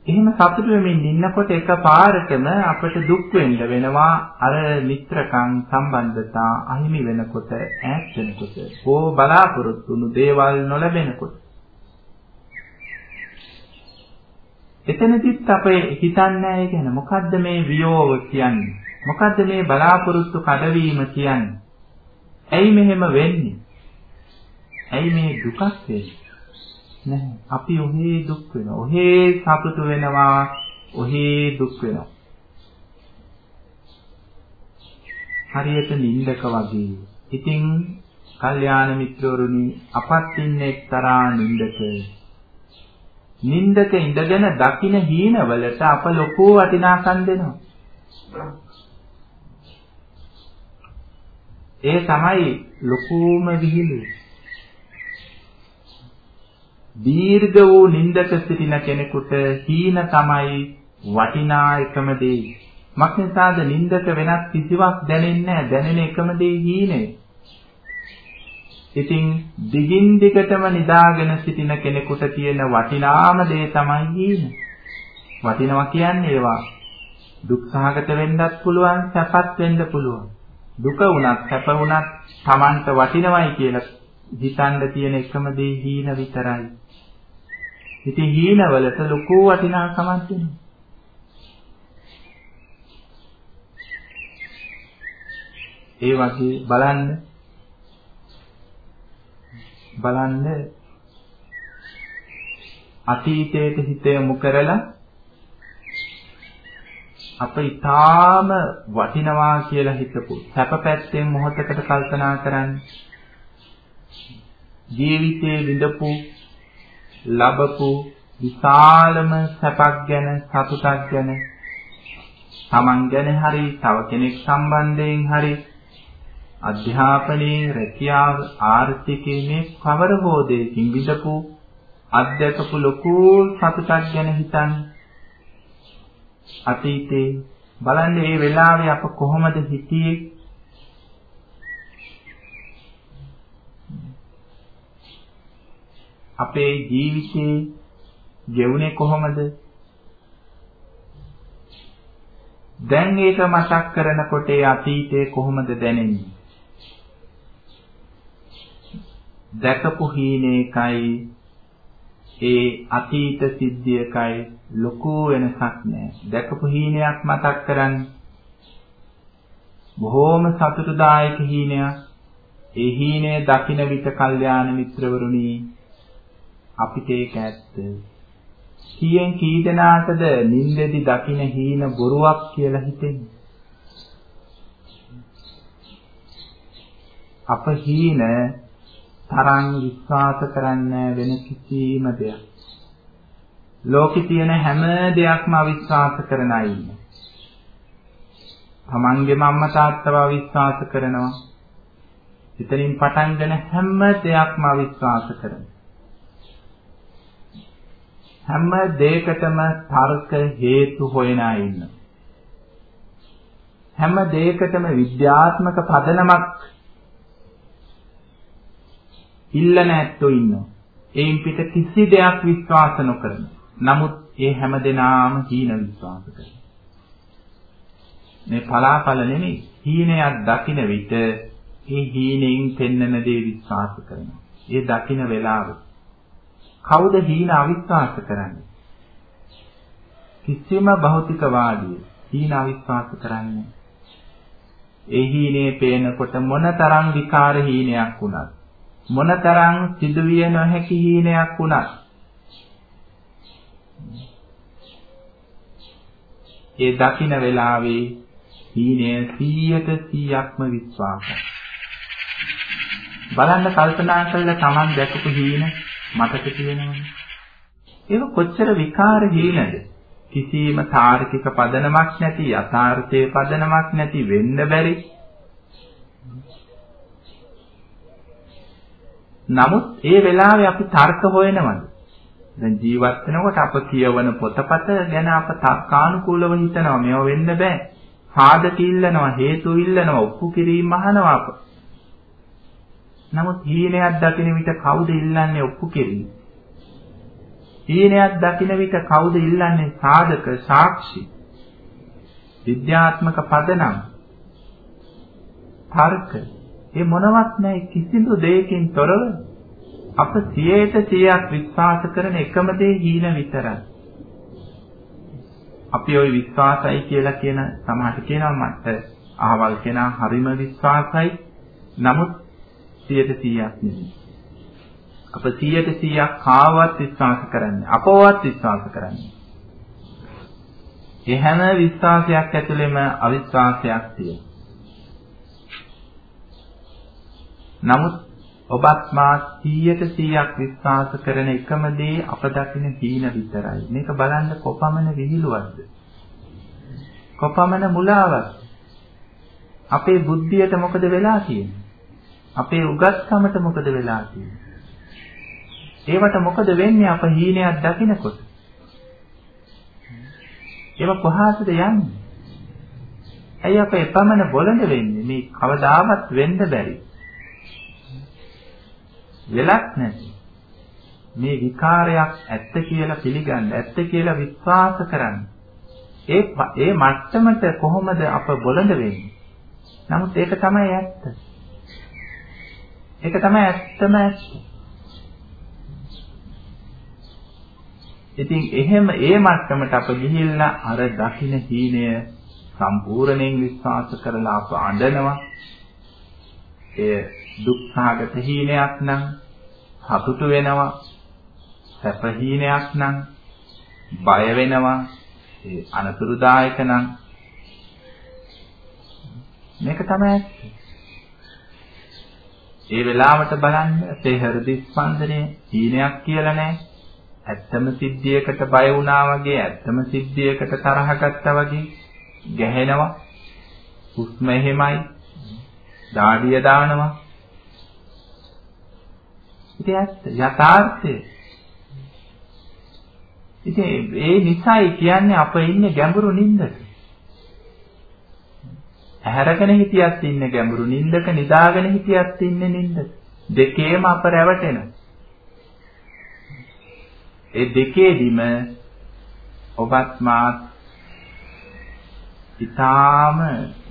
එහෙම සතුටු වෙමින් ඉන්නකොට එකපාරටම අපට දුක් වෙන්න වෙනවා. අර මිත්‍රකම් සම්බන්ධතා අහිමි වෙනකොට ඈත් වෙනකොට ඕ බලාපොරොත්තු වුණු දේවල් නොලැබෙනකොට. එතනදිත් අපේ හිතන්නේ ඒ කියන්නේ මොකද්ද මේ වියෝව කියන්නේ? මොකද්ද මේ බලාපොරොත්තු කඩවීම කියන්නේ? ඇයි මෙහෙම වෙන්නේ? ඇයි මේ දුකක් වෙන්නේ? නැහැ. අපි ඔහේ දුක් වෙනවා. ඔහේ සතුට වෙනවා. ඔහේ දුක් වෙනවා. හරියට නිින්දක වගේ. ඉතින් කල්යාණ මිත්‍රවරුනි අපත් ඉන්නේ එක්තරා නිින්දක. නිින්දක ඉඳගෙන දකින හීනවලට අප ලොකු වටිනාකම් දෙනවා. ඒ තමයි ලොකුම විහිළුව. දීර්ඝ වූ නින්දක සිටින කෙනෙකුට හීන තමයි වටිනා එකම දේ. මක්නිසාද නින්දක වෙනත් කිසිවක් දැනෙන්නේ නැහැ. දැනෙන එකම දේ හීනේ. ඉතින් දිගින් දිගටම නිදාගෙන සිටින කෙනෙකුට තියෙන වටිනාම දේ තමයි හීන. වටිනවා කියන්නේ ඒවා දුක්සහගත වෙන්නත් පුළුවන්, සැපත් වෙන්න පුළුවන්. දුක වුණත්, සැප වුණත් Tamanට වටිනවයි කියලා හිතන්න තියෙන එකම දේ හීන විතරයි. ඉතින් හීනවලට ලොකු වටිනාකමක් දෙනවා. ඒ වගේ බලන්න බලන්න අතීතයට හිත යොමු කරලා අප ඊටාම වටිනවා කියලා හිතපු සැප පැත්තෙන් මොහොතකට කල්පනා කරන්න. ජීවිතයේ විඳපු ලැබපු විශාලම සැපක් ගැන සතුටක් ගැන Taman ගැන හරි තව කෙනෙක් සම්බන්ධයෙන් හරි අධ්‍යාපනයේ රැකියාව ආර්ථිකයේ මේ කවර හෝ දෙයකින් විඳපු අධ්‍යක්ෂක ලොකු සතුටක් ගැන හිතන්න අතීතේ බලන්න මේ වෙලාවේ අප කොහොමද හිටියේ අපේ ජීවිතේ ගෙවුනේ කොහොමද දැන් ඒක මතක් කරනකොට ඒ අතීතේ කොහොමද දැනෙන්නේ දැකපු හීනේකයි ඒ අතීත සිද්ධියකයි ලොකු වෙනසක් නැහැ. දැකපු හීනයක් මතක් කරන්නේ. බොහෝම සතුටුදායක හීනයක්. ඒ හීනය දකින විට කල්යාණ මිත්‍රවරුනි අපිට ඒක ඇත්ත. කීයෙන් කී දෙනාටද නින්දෙදි දකින හීන බොරුවක් කියලා හිතෙන්නේ? අප හීන තරම් විශ්වාස කරන්නේ වෙන කිසිම දෙයක්. ලෝකේ තියෙන හැම දෙයක්ම අවිශ්වාස කරන අය ඉන්නවා. තමන්ගේම අම්මා තාත්තව අවිශ්වාස කරනවා. එතනින් පටන්ගෙන හැම දෙයක්ම අවිශ්වාස කරනවා. හැම දෙයකටම තර්ක හේතු හොයන අය ඉන්නවා. හැම දෙයකටම විද්‍යාත්මක පදනමක් ඉල්ලන ඇත්තෝ ඉන්නවා. ඒන් පිට කිසි දෙයක් විශ්වාස නොකරන. නමුත් ඒ හැම දෙනාම හීන විශ්වාස කරනවා. මේ පලාපල නෙමෙයි හීනයක් දකින විට ඒ හීනෙන් පෙන්නන දේ විශ්වාස කරනවා. ඒ දකින වෙලාව. කවුද හීන අවිශ්වාස කරන්නේ? කිසිම භෞතිකවාදී හීන අවිශ්වාස කරන්නේ. ඒ හීනේ පේනකොට මොනතරම් විකාර හීනයක් වුණත් මොනතරම් සිදුවිය නොහැකි හීනයක් වුණත් ඒ දකින වෙලාවේ හීනය 100ට 100ක්ම විශ්වාසයි. බලන්න කල්පනා කරලා Taman දැකපු හීන මතක තියෙනවනේ. ඒක කොච්චර විකාර හීනද? කිසිම තාර්කික පදනමක් නැති යථාර්ථයේ පදනමක් නැති වෙන්න බැරි නමුත් ඒ වෙලාවේ අපි තර්ක හොයනවද? දැන් ජීවත් වෙනකොට අප කියවන පොතපත ගැන අප තර්කානුකූලව හිතනවා මේව වෙන්න බෑ. සාධක ඉල්ලනවා, හේතු ඉල්ලනවා, ඔප්පු කිරීම අහනවා අප. නමුත් හීනයක් දකින විට කවුද ඉල්ලන්නේ ඔප්පු කිරීම? හීනයක් දකින විට කවුද ඉල්ලන්නේ සාධක, සාක්ෂි? විද්‍යාත්මක පදනම් තර්ක ඒ මොනවත් නැහැ කිසිදු දෙයකින් තොරව අප 100ට 100ක් විශ්වාස කරන එකම දේ හීන විතරයි. අපි ওই විශ්වාසයි කියලා කියන සමහරට කියනවා මට අහවල් කෙනා හරිම විශ්වාසයි. නමුත් 100ට 100ක් නෙමෙයි. අප 100ට 100ක් කාවත් විශ්වාස කරන්නේ අපවත් විශ්වාස කරන්නේ. ඒ හැම විශ්වාසයක් ඇතුළෙම අවිශ්වාසයක් තියෙනවා. නමුත් ඔබත් මා 100ට 100ක් විශ්වාස කරන එකම දේ අප දකින හීන විතරයි. මේක බලන්න කොපමණ විහිළුවක්ද? කොපමණ මුලාවක්ද? අපේ බුද්ධියට මොකද වෙලා තියෙන්නේ? අපේ උගත්කමට මොකද වෙලා තියෙන්නේ? ඒවට මොකද වෙන්නේ අප හීනයක් දකිනකොට? ඒව කොහාටද යන්නේ? ඇයි අප එපමණ බොළඳ වෙන්නේ? මේ කවදාවත් වෙන්න බැරි. වෙලක් නැති මේ විකාරයක් ඇත්ත කියලා පිළිගන්න ඇත්ත කියලා විශ්වාස කරන්න ඒ ඒ මට්ටමට කොහොමද අප බොළඳ වෙන්නේ නමුත් ඒක තමයි ඇත්ත ඒක තමයි ඇත්තම ඇත්ත ඉතින් එහෙම ඒ මට්ටමට අප ගිහිල්ලා අර දකින්න හීනය සම්පූර්ණයෙන් විශ්වාස කරලා අප අඬනවා. එය දුක්ඛාගත හීනයක් නම් සතුටු වෙනවා. සැප හීනයක් නම් බය වෙනවා. ඒ අනතුරුදායක නම්. මේක තමයි ඇත්ත. ඒ වෙලාවට බලන්න තේ හෘද ස්පන්දනය හීනයක් කියලා නෑ. ඇත්තම සිද්ධියකට බය වුණා වගේ ඇත්තම සිද්ධියකට තරහ ගත්තා වගේ ගැහෙනවා. හුස්ම එහෙමයි. දාඩිය දානවා. ඉතින් ඇත්ත යථාර්ථය. ඉතින් ඒ නිසායි කියන්නේ අප ඉන්නේ ගැඹුරු නිින්දක. ඇහැරගෙන හිටියත් ඉන්නේ ගැඹුරු නිින්දක නිදාගෙන හිටියත් ඉන්නේ නිින්දක. දෙකේම අප රැවටෙනවා. ඒ දෙකේදිම ඔබත් මාත් ඊටාම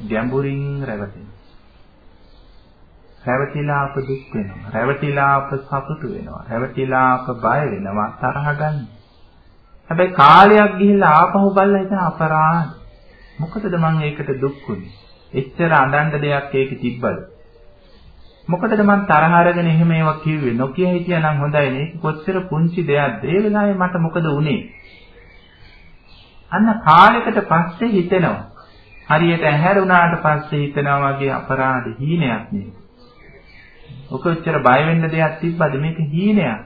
ගැඹුරින් රැවටෙනවා. රැවටිලා අප දුක් වෙනවා. රැවටිලා අප සතුටු වෙනවා. රැවටිලා අප බය වෙනවා. තරහ ගන්න. හැබැයි කාලයක් ගිහිල්ලා ආපහු බලලා හිතන අපරාධ. මොකටද මං ඒකට දුක් වුනේ? එච්චර අඬන්න දෙයක් ඒකේ තිබ්බද? මොකටද මං තරහ අරගෙන එහෙම ඒවා කිව්වේ? නොකිය හිටියා නම් හොඳයි නේ. කොච්චර පුංචි දෙයක්ද? ඒ වෙලාවේ මට මොකද වුනේ? අන්න කාලයකට පස්සේ හිතෙනවා. හරියට ඇහැරුණාට පස්සේ හිතනවා වගේ අපරාධ හීනයක් නේ. ඔක ඔච්චර බය වෙන්න දෙයක් තිබ්බද මේක හීනයක්.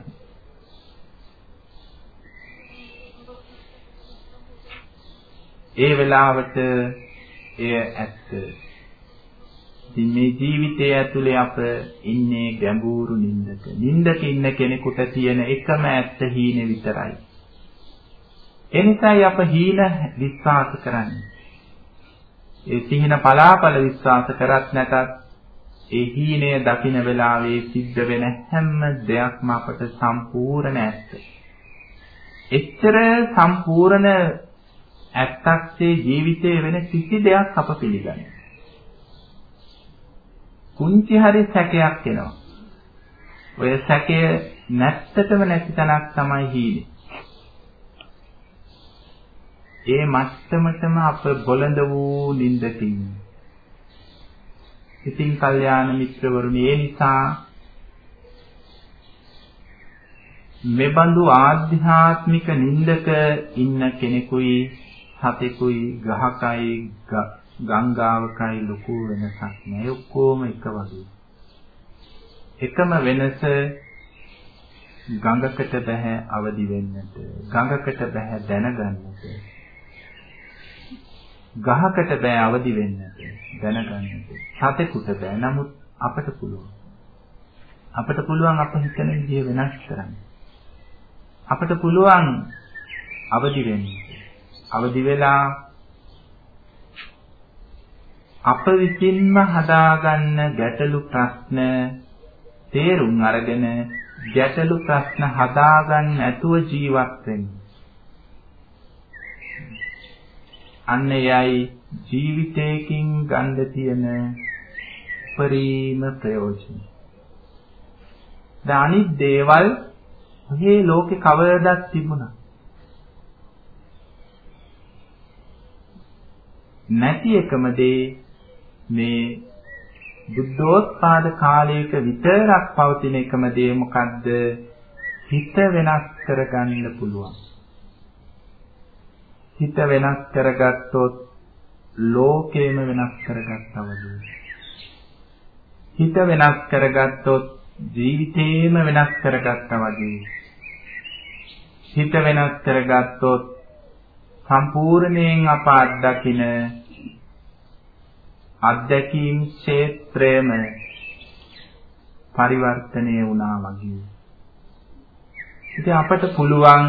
ඒ වෙලාවට එය ඇත්ත. ඉතින් මේ ජීවිතය ඇතුලේ අප ඉන්නේ ගැඹුරු නින්දක. නින්දක ඉන්න කෙනෙකුට තියෙන එකම ඇත්ත හීන විතරයි. එනිසායි අප හීන විශ්වාස කරන්නේ. ඒ සිහින පලාපල විශ්වාස කරත් නැතත් ඒ හීනය දකින වෙලාවේ සිද්ධ වෙන හැම දෙයක්ම අපට සම්පූර්ණ ඇත්ත. එච්චර සම්පූර්ණ ඇත්තක්සේ ජීවිතයේ වෙන කිසි දෙයක් අප පිළිගන්නේ. කුංචි හරි සැකයක් එනවා. ඔය සැකය නැත්තටම නැති තැනක් තමයි හීනේ. ඒ මට්ටමටම අප බොළඳ වූ නින්දකින් ඉතින් කල්යාණ මිත්‍රවරුනි ඒ නිසා මෙබඳු ආධ්‍යාත්මික නින්දක ඉන්න කෙනෙකුයි සතෙකුයි ගහකයි ගංගාවකයි ලොකු වෙනසක් නෑ. ඔක්කොම එක වගේ. එකම වෙනස ගඟකට බෑ අවදි වෙන්නට ගඟකට බෑ දැනගන්නට. ගහකට බෑ අවදි වෙන්නට දැනගන්නට. සතෙකුට බෑ නමුත් අපට පුළුවන්. අපට පුළුවන් අප හිතන විදිය වෙනස් කරන්න. අපට පුළුවන් අවදි වෙන්න. අවදි වෙලා අප විසින්ම හදාගන්න ගැටලු ප්‍රශ්න තේරුම් අරගෙන ගැටලු ප්‍රශ්න හදාගන්න නැතුව ජීවත් වෙන්න අන්න එයයි ජීවිතයකින් ගන්න තියෙන උපරිම ප්‍රයෝජන. දැන් අනිත් දේවල් මේ ලෝකේ කවදාවත් තිබුණා. නැති එකම දේ මේ බුද්ධෝත්පාද කාලයක විතරක් පවතින එකම දේ මොකද්ද? හිත වෙනස් කරගන්න පුළුවන්. හිත වෙනස් කරගත්තොත් ලෝකේම වෙනස් කරගත්තා වගේ. හිත වෙනස් කරගත්තොත් ජීවිතේම වෙනස් කරගත්තා වගේ. හිත වෙනස් කරගත්තොත් සම්පූර්ණයෙන් අප අත්දකින අත්දැකීම් ක්ෂේත්‍රයම පරිවර්තනය වුණා වගේ. ඉතින් අපට පුළුවන්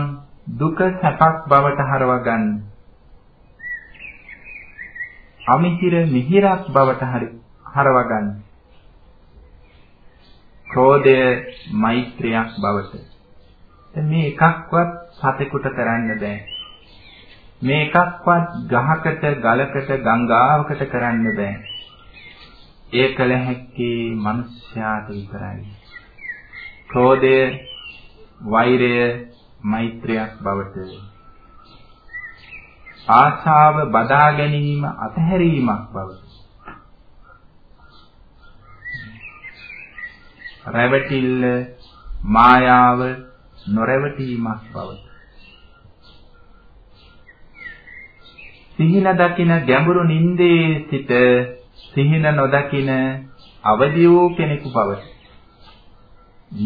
දුක සැපක් බවට හරව ගන්න. අමිහිර මිහිරක් බවට හරි හරව ගන්න. ක්‍රෝධය මෛත්‍රියක් බවට. මේ එකක්වත් සතෙකුට කරන්න බෑ. මේ එකක්වත් ගහකට ගලකට ගංගාවකට කරන්න බෑ. ඒ කල හැක්කේ මනුෂ්‍යයාට විතරයි. ක්‍රෝධය, වෛරය, මෛත්‍රියක් බවට ආශාව බදා ගැනීම අතහැරීමක් බවට රැවටිල්ල මායාව නොරැවටීමක් බවට සිහින දකින ගැඹුරු නින්දේ සිට සිහින නොදකින අවදි වූ කෙනෙකු බවට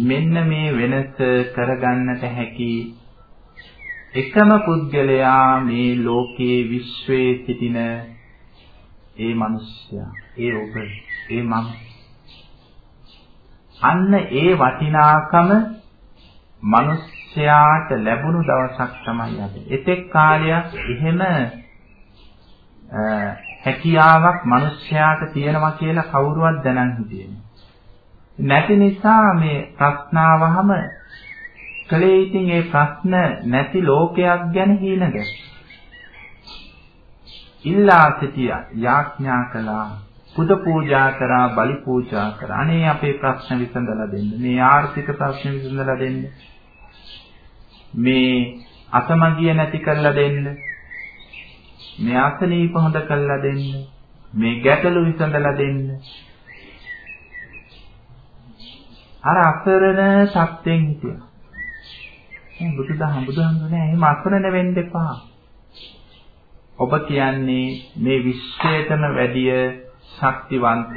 මෙන්න මේ වෙනස කරගන්නට හැකි එකම පුද්ගලයා මේ ලෝකයේ විශ්වයේ සිටින ඒ මිනිසයා ඒ ඔබ ඒ මම අන්න ඒ වටිනාකම මිනිස්යාට ලැබුණු දවසක් තමයි අද. එතෙක් කාලයක් එහෙම හැකියාවක් මිනිස්යාට තියෙනවා කියලා කවුරුවත් දැනන් හිටියේ නැති නිසා මේ ප්‍රශ්නාවහම කලේ ඉතින් ඒ ප්‍රශ්න නැති ලෝකයක් ගැන හීන ගැස්සා. ඉල්ලා සිටියා යාඥා කළා පුද පූජා කරා බලි පූජා කරා. අනේ අපේ ප්‍රශ්න විසඳලා දෙන්න. මේ ආර්ථික ප්‍රශ්න විසඳලා දෙන්න. මේ අසමගිය නැති කරලා දෙන්න. මේ අසනීප හොඳ කරලා දෙන්න. මේ ගැටලු විසඳලා දෙන්න. අර අසරණ සත්‍යෙන් හිටියා. මේ බුදුදහම බුදුහාමුදුරනේ එහෙම අසරණ වෙන්න එපා. ඔබ කියන්නේ මේ විශ්වයටම වැඩිය ශක්තිවන්ත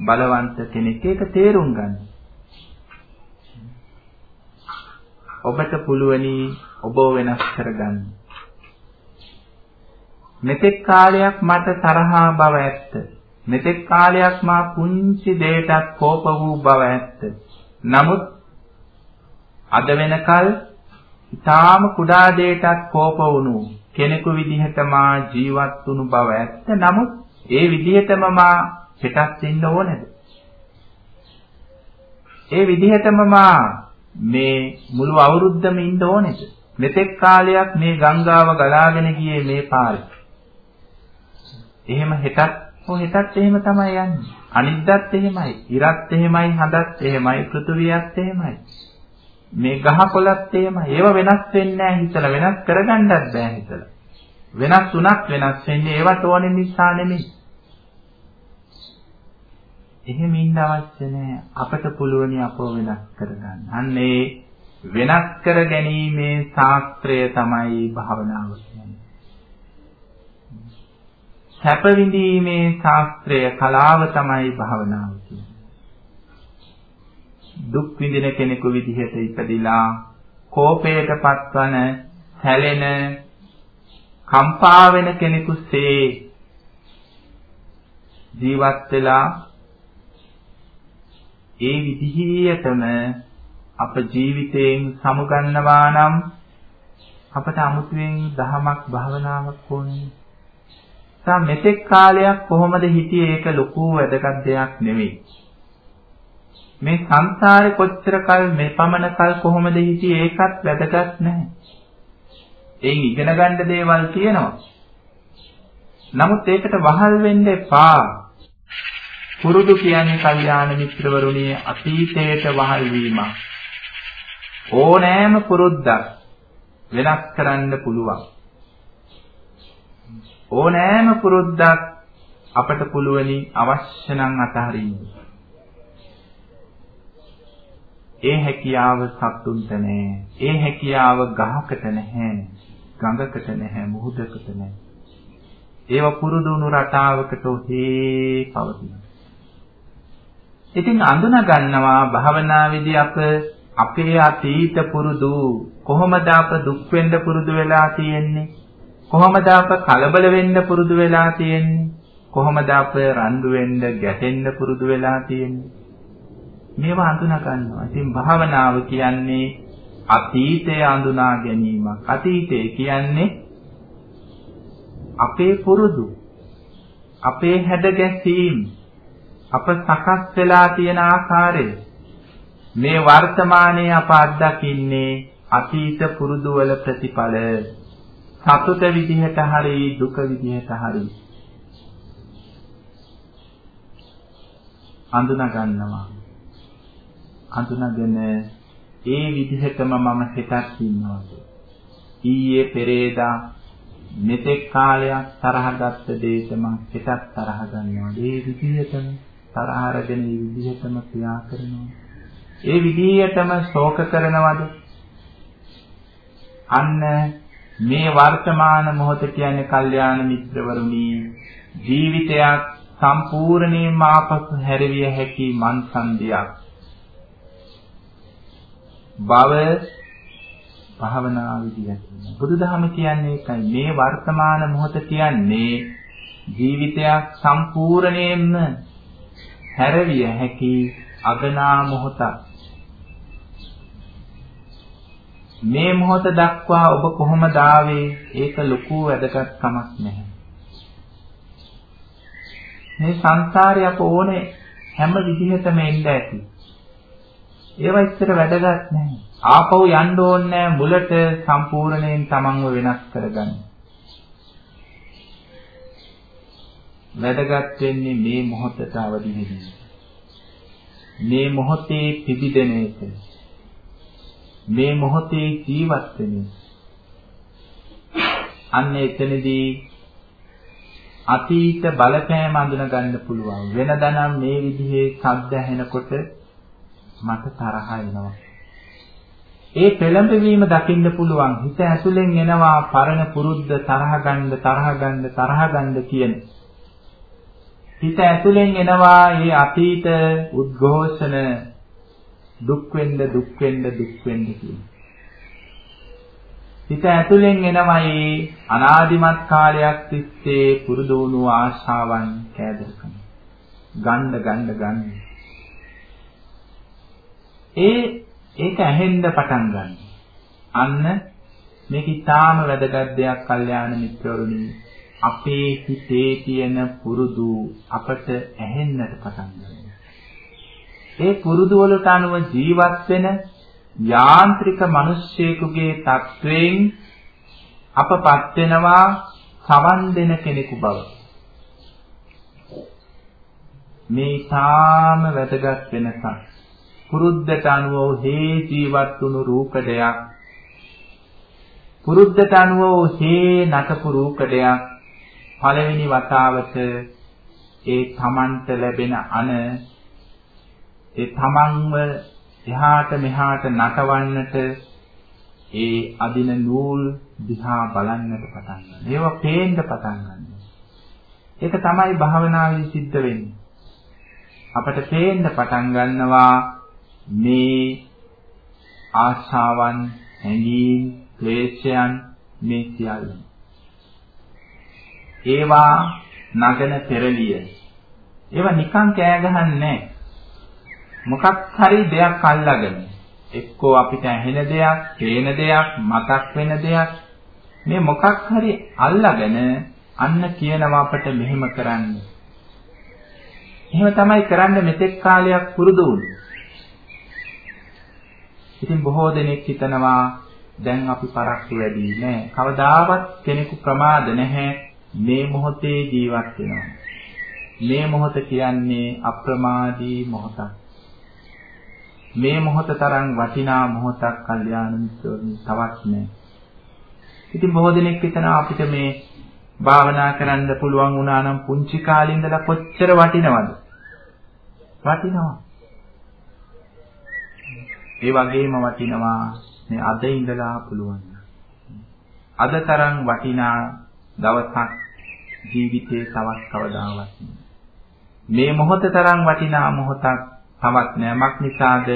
බලවන්ත කෙනෙක්. ඒක තේරුම් ගන්න. ඔබට පුළුවනි ඔබ වෙනස් කරගන්න. මෙතෙක් කාලයක් මට තරහා බව ඇත්ත. මෙතෙක් කාලයක් මා පුංචි දෙයටත් කෝප වූ බව ඇත්ත. නමුත් අද වෙනකල් ඊටාම කුඩා දෙයටත් කෝප වුණු කෙනෙකු විදිහට මා ජීවත් වුණු බව ඇත්ත. නමුත් ඒ විදිහටම මා පිටත් වෙන්න ඕනේද? ඒ විදිහටම මා මේ මුළු අවුරුද්දම ඉන්න ඕනේද? මෙතෙක් කාලයක් මේ ගංගාව ගලාගෙන ගියේ මේ පාරේ. එහෙම හෙටත් ඔය හෙටත් එහෙම තමයි යන්නේ. අනිද්දාත් එහෙමයි. ඉරත් එහෙමයි, හඳත් එහෙමයි, පෘථුවියත් එහෙමයි. මේ ගහකොළත් එහෙමයි. ඒව වෙනස් වෙන්නේ නැහැ හිතලා වෙනස් කරගන්නත් බෑ හිතලා. වෙනස් තුනක් වෙනස් වෙන්නේ ඒවට ඕනේ නිසා නෙමෙයි. එහෙම ඉන්න අවශ්‍ය නැහැ. අපට පුළුවනි අපව වෙනස් කරගන්න. අන්න ඒ වෙනස් කර ගැනීමේ ශාස්ත්‍රය තමයි භාවනාව කියන්නේ. සැප විඳීමේ ශාස්ත්‍රය කලාව තමයි භාවනාව කියන්නේ. දුක් විඳින කෙනෙකු විදිහට ඉපදිලා කෝපයට පත්වන හැලෙන කම්පා වෙන කෙනෙකුසේ ජීවත් වෙලා ඒ විදිහටම අප ජීවිතයෙන් සමුගන්නවා නම් අපට අමුතුවෙන් දහමක් භාවනාවක් ඕනේ. තා මෙතෙක් කාලයක් කොහොමද හිටියේ ඒක ලොකු වැදගත් දෙයක් නෙවෙයි. මේ සංසාරේ කොච්චර කල් මේ පමණ කල් කොහොමද හිටියේ ඒකත් වැදගත් නැහැ. එයින් ඉගෙන ගන්න දේවල් තියෙනවා. නමුත් ඒකට වහල් වෙන්න එපා. පුරුදු කියන්නේ කල්යාණ මිත්‍රවරුනි අතීතයට වහල් වීමක්. ඕනෑම පුරුද්දක් වෙනස් කරන්න පුළුවන්. ඕනෑම පුරුද්දක් අපට පුළුවනි අවශ්‍ය නම් අතහරින්න. ඒ හැකියාව සතුන්ට නැහැ. ඒ හැකියාව ගහකට නැහැ. ගඟකට නැහැ, මුහුදකට නැහැ. ඒව පුරුදුණු රටාවකට ඔහේ පවතින. ඉතින් අඳුන ගන්නවා භාවනාවේදී අප අපේ අතීත පුරුදු කොහොමද අප දුක් වෙන්න පුරුදු වෙලා තියෙන්නේ? කොහොමද අප කලබල වෙන්න පුරුදු වෙලා තියෙන්නේ? කොහොමද අප රණ්ඩු වෙන්න ගැටෙන්න පුරුදු වෙලා තියෙන්නේ? මේවා අඳුන ගන්නවා. ඉතින් භාවනාව කියන්නේ අතීතය අඳුනා ගැනීමක්. අතීතය කියන්නේ අපේ පුරුදු අපේ හැඩ ගැසීම් අප සකස් වෙලා තියෙන ආකාරය මේ වර්තමානයේ අප අත්දකින්නේ අතීත පුරුදු වල ප්‍රතිඵල සතුට විදිහට හරි දුක විදිහට හරි අඳුනා ගන්නවා අඳුනගෙන ඒ විදිහටම මම හෙටත් ඉන්නවාද ඊයේ පෙරේදා මෙතෙක් කාලයක් තරහ ගත්ත දෙයට මම හෙටත් තරහ ගන්නවා. ඒ විදිහටම තරහ අරගෙන ඒ විදිහටම ක්‍රියා කරනවා. ඒ විදිහටම ශෝක කරනවද? අන්න මේ වර්තමාන මොහොත කියන්නේ කල්යාණ මිත්‍රවරුනි ජීවිතයක් සම්පූර්ණයෙන්ම ආපසු හැරවිය හැකි මන්සන්දියක්. බව භාවනා විදියට. බුදුදහම කියන්නේ ඒකයි. මේ වර්තමාන මොහොත කියන්නේ ජීවිතයක් සම්පූර්ණයෙන්ම හැරවිය හැකි අගනා මොහොතක්. මේ මොහොත දක්වා ඔබ කොහොමද ආවේ? ඒක ලොකු වැදගත්කමක් නැහැ. මේ සංසාරේ අප ඕනේ හැම විදිහටම එන්න ඇති. ඒවා ඉස්සර වැදගත් නැහැ. ආපහු යන්න ඕනේ මුලට සම්පූර්ණයෙන් තමන්ව වෙනස් කරගන්න. වැදගත් වෙන්නේ මේ මොහොතට අවදි වෙන්න මේ මොහොතේ පිබිදෙන එක. මේ මොහොතේ ජීවත් වෙන අන්න එතනදී අතීත බලපෑම අඳුන ගන්න පුළුවන්. වෙනදනම් මේ විදිහේ ශබ්ද ඇහෙනකොට මට තරහ එනවා. ඒ පෙළඹවීම දකින්න පුළුවන්. හිත ඇතුලෙන් එනවා පරණ පුරුද්ද තරහ ගන්න තරහ ගන්න තරහ ගන්න කියන. හිත ඇතුලෙන් එනවා මේ අතීත උද්ඝෝෂණ දුක් වෙන්න දුක් වෙන්න දුක් වෙන්න කියන. හිත ඇතුලෙන් එනමයි අනාදිමත් කාලයක් තිස්සේ පුරුදු වුණු ආශාවන් කෑදරකම. ගන්න ගන්න ගන්න. ඒ ඒක ඇහෙන්න පටන් ගන්න. අන්න මේක ඊටාම වැදගත් දෙයක් කල්යාණ මිත්‍රවරුනි. අපේ හිතේ තියෙන පුරුදු අපට ඇහෙන්නට පටන් ගන්නවා. ඒ පුරුදු වලට අනුව ජීවත් වෙන යාන්ත්‍රික මිනිස්සෙකුගේ තත්වයෙන් අපපත් වෙනවා සවන් දෙන කෙනෙකු බව. මේ තාම වැදගත් වෙනසක්. පුරුද්දට අනුව හේ ජීවත් වුණු රූපඩයක් පුරුද්දට අනුව හේ නටපු රූපඩයක් පළවෙනි වතාවට ඒ තමන්ට ලැබෙන අන ඒ තමන්ව එහාට මෙහාට නටවන්නට ඒ අදින නූල් දිහා බලන්නට පටන් ගන්නවා. ඒවා පේන්න පටන් ගන්නවා. ඒක තමයි භාවනාවේ සිද්ධ වෙන්නේ. අපට පේන්න පටන් ගන්නවා මේ ආශාවන්, හැඟීම්, ක්ලේශයන් මේ සියල්ල. ඒවා නගන පෙරලිය. ඒවා නිකන් කෑ ගහන්නේ නැහැ. මොකක් හරි දෙයක් අල්ලගෙන එක්කෝ අපිට ඇහෙන දෙයක්, පේන දෙයක්, මතක් වෙන දෙයක් මේ මොකක් හරි අල්ලගෙන අන්න කියනවා අපට මෙහෙම කරන්න. එහෙම තමයි කරන්න මෙතෙක් කාලයක් පුරුදු වුනේ. ඉතින් බොහෝ දෙනෙක් හිතනවා දැන් අපි පරක්කු වැඩි නෑ. කවදාවත් කෙනෙකු ප්‍රමාද නැහැ මේ මොහොතේ ජීවත් වෙනවා. මේ මොහොත කියන්නේ අප්‍රමාදී මොහොතක්. මේ මොහොත තරම් වටිනා මොහොතක් කල්යාණ මිත්‍රෝනි තවත් නෑ. ඉතින් බොහෝ දෙනෙක් හිතනවා අපිට මේ භාවනා කරන්න පුළුවන් වුණා නම් පුංචි කාලේ ඉඳලා කොච්චර වටිනවද? වටිනවා. ඒ වගේම වටිනවා මේ අද ඉඳලා පුළුවන්. අද තරම් වටිනා දවසක් ජීවිතේ තවත් කවදාවත් මේ මොහොත තරම් වටිනා මොහොතක් තවත් නෑ. මක් නිසාද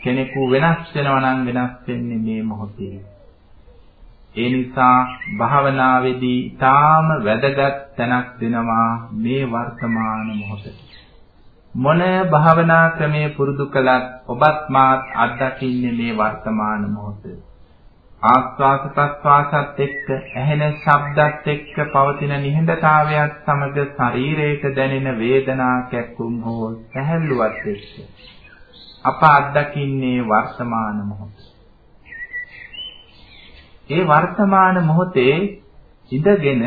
කෙනෙකු වෙනස් වෙනවා නම් වෙනස් වෙන්නේ මේ මොහොතේ. ඒ නිසා භාවනාවේදී ඊටාම වැදගත් තැනක් දෙනවා මේ වර්තමාන මොහොතට. මොන භාවනා ක්‍රමයේ පුරුදු කළත් ඔබත් මාත් අත්දකින්නේ මේ වර්තමාන මොහොතේ. ආස්වාස ප්‍රස්වාසත් එක්ක ඇහෙන ශබ්දත් එක්ක පවතින නිහඬතාවයත් සමග ශරීරයට දැනෙන වේදනා කැක්කුම් හෝ සැහැල්ලුවත් එක්ක අප අත්දකින්නේ වර්තමාන මොහොත. ඒ වර්තමාන මොහොතේ ඉඳගෙන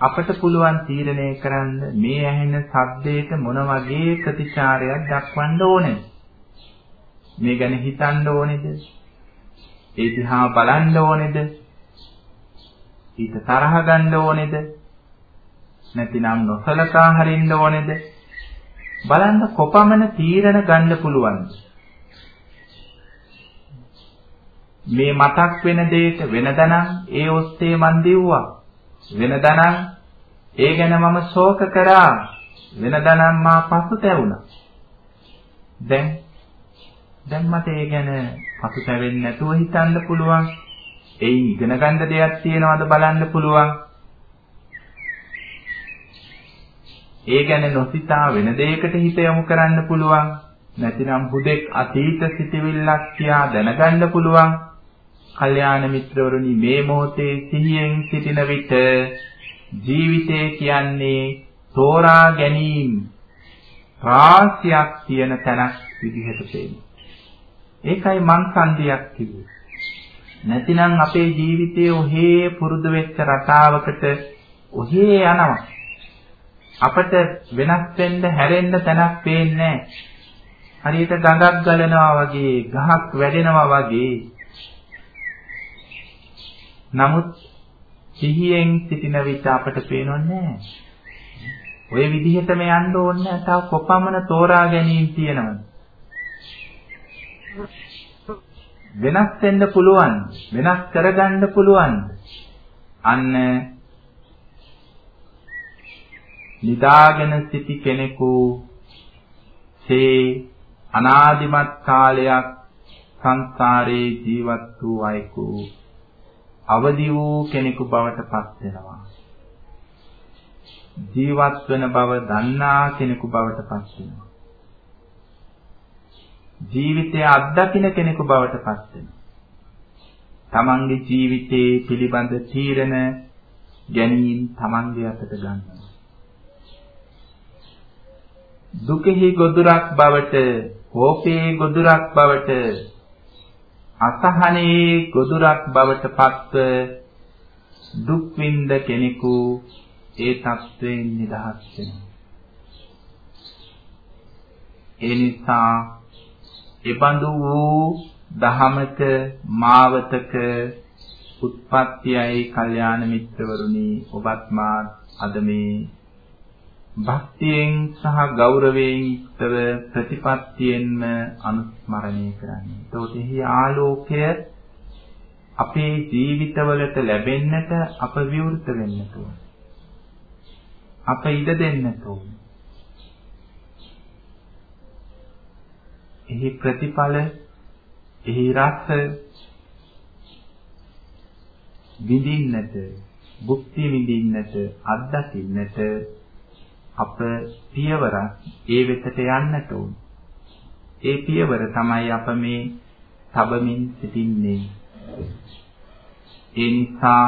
අපට පුළුවන් තීරණය කරන්න මේ ඇහෙන ශබ්දයට මොන වගේ ප්‍රතිචාරයක් දක්වන්න ඕනේ. මේ ගැන හිතන්න ඕනේද? ඒ දිහා බලන්න ඕනේද? ඊට තරහ ගන්න ඕනේද? නැතිනම් නොසලකා හරින්න ඕනේද? බලන්න කොපමණ තීරණ ගන්න පුළුවන්ද? මේ මතක් වෙන දෙයක වෙනදනම් ඒ ඔස්සේ මන් දිව්වා. වෙනදනම් ඒ ගැන මම ශෝක කරා. වෙනදනම් මා පසුතැවුණා. දැන් දැන් මට ඒ ගැන පසුතැවෙන්නේ නැතුව හිතන්න පුළුවන්. එයින් ඉගෙන ගන්න දෙයක් තියෙනවද බලන්න පුළුවන්. ඒ ගැන නොසිතා වෙන දෙයකට හිත යොමු කරන්න පුළුවන්. නැතිනම් හුදෙක් අතීත සිටිවිල්ලක් කියා දැනගන්න පුළුවන්. කල්යාණ මිත්‍රවරුනි මේ මොහොතේ සිහියෙන් සිටින විට ජීවිතය කියන්නේ තෝරා ගැනීම රාශියක් තියෙන තැනක් විදිහට පේනවා. ඒකයි මං සංදියක් කිව්වේ. නැතිනම් අපේ ජීවිතයේ ඔහේ පුරුදු වෙච්ච රටාවකට ඔහේ යනවා. අපට වෙනස් වෙන්න හැරෙන්න තැනක් පේන්නේ හරියට ගඟක් ගලනවා වගේ, ගහක් වැඩෙනවා වගේ. නමුත් සිහියෙන් සිටින විට අපට පේනොන්නේ ඔය විදිහටම යන්න ඕනේ තව කොපමණ තෝරා ගැනීම තියෙනවද? වෙනස් වෙන්න පුළුවන් වෙනස් කරගන්න පුළුවන්. අන්න නිදාගෙන සිටි කෙනෙකු සේ අනාදිමත් කාලයක් සංසාරේ ජීවත් වූ අයෙකු අවදි වූ කෙනෙකු බවට පත් වෙනවා. ජීවත් වෙන බව දන්නා කෙනෙකු බවට පත් වෙනවා. ජීවිතය අත්දකින කෙනෙකු බවට පත් වෙනවා. තමන්ගේ ජීවිතයේ පිළිබඳ තීරණ ගැනීම තමන්ගේ අතට ගන්නවා. දුකෙහි ගොදුරක් බවට, කෝපයේ ගොදුරක් බවට, අසහනයේ ගොදුරක් බවට පත්ව දුක් විඳ කෙනෙකු ඒ තත්වයෙන් නිදහස් වෙනවා. ඒ නිසා එබඳු වූ දහමක මාවතක උත්පත්තියයි කල්යාණ මිත්‍රවරුනි ඔබත් මාත් අද මේ භක්තියෙන් සහ ගෞරවයෙන් යුක්තව ප්‍රතිපත්තියෙන්ම අනුස්මරණය කරන්නේ. ඒතකොට එහි ආලෝකය අපේ ජීවිතවලට ලැබෙන්නට අප විවෘත වෙන්න ඕන. අප ඉඩ දෙන්න ඕන. එහි ප්‍රතිඵල එහි රස විඳින්නට භුක්ති විඳින්නට අත්දකින්නට අප පියවරක් ඒ වෙතට යන්නට ඕන. ඒ පියවර තමයි අප මේ තබමින් සිටින්නේ. ඒ නිසා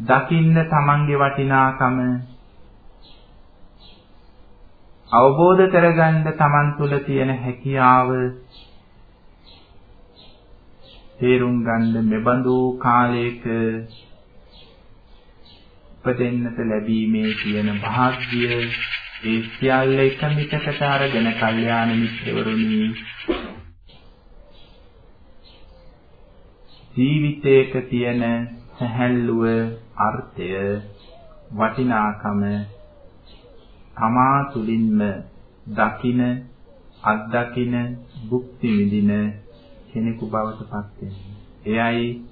දකින්න තමන්ගේ වටිනාකම අවබෝධ කරගන්න Taman තුල තියෙන හැකියාව තේරුම් ගන්න මෙබඳු කාලයක උපදෙන්නට ලැබීමේ තියෙන වාග්ය ඒ සියල්ල එක මිටකට අරගෙන කල්යාණ මිත්‍රවරුනි ජීවිතයක තියෙන සැහැල්ලුව අර්ථය වටිනාකම තමා තුලින්ම දකින අත්දකින භුක්ති විඳින කෙනෙකු බවට පත් වෙනවා. එයයි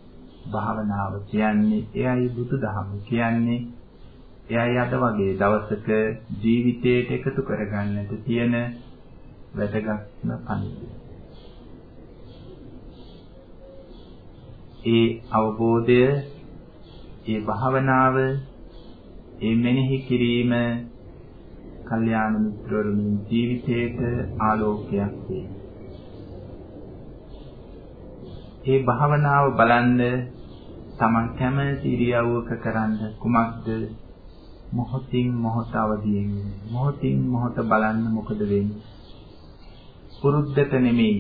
භාවනාව කියන්නේ, එයයි බුදුදහම කියන්නේ. එයයි අද වගේ දවසක ජීවිතයට එකතු කරගන්නට තියෙන වැදගත්ම පණිවිඩය. ඒ අවබෝධය, ඒ භාවනාව, ඒ මෙනෙහි කිරීම කල්යාණ මිත්‍රවරුන් ජීවිතයට ආලෝකයක් වේ. ඒ භාවනාව බලන්න තමන් කැමති ඉරියව්වක කරන්න කුමක්ද? මොහොතින් මොහොත අවදියෙන් මොහොතින් මොහොත බලන්න මොකද වෙන්නේ? පුරුද්දට නෙමෙයි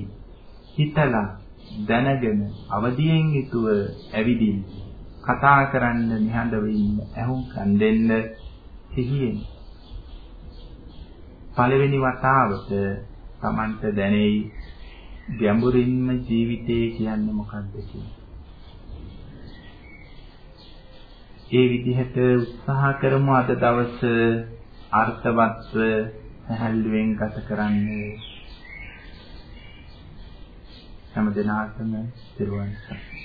හිතලා දැනගෙන අවදියෙන් යුතුව ඇවිදින් කතා කරන්න නිහඬව ඉන්න ඇහුම්කන් දෙන්න සිහියෙන් පළවෙනි වතාවට Tamanට දැනෙයි ගැඹුරින්ම ජීවිතය කියන්නේ මොකක්ද ඒ විදිහට උත්සාහ කරමු අද දවස අර්ථවත්ව සැහැල්ලුවෙන් ගත කරන්න. හැම දිනකටම දිරුවන් සරණයි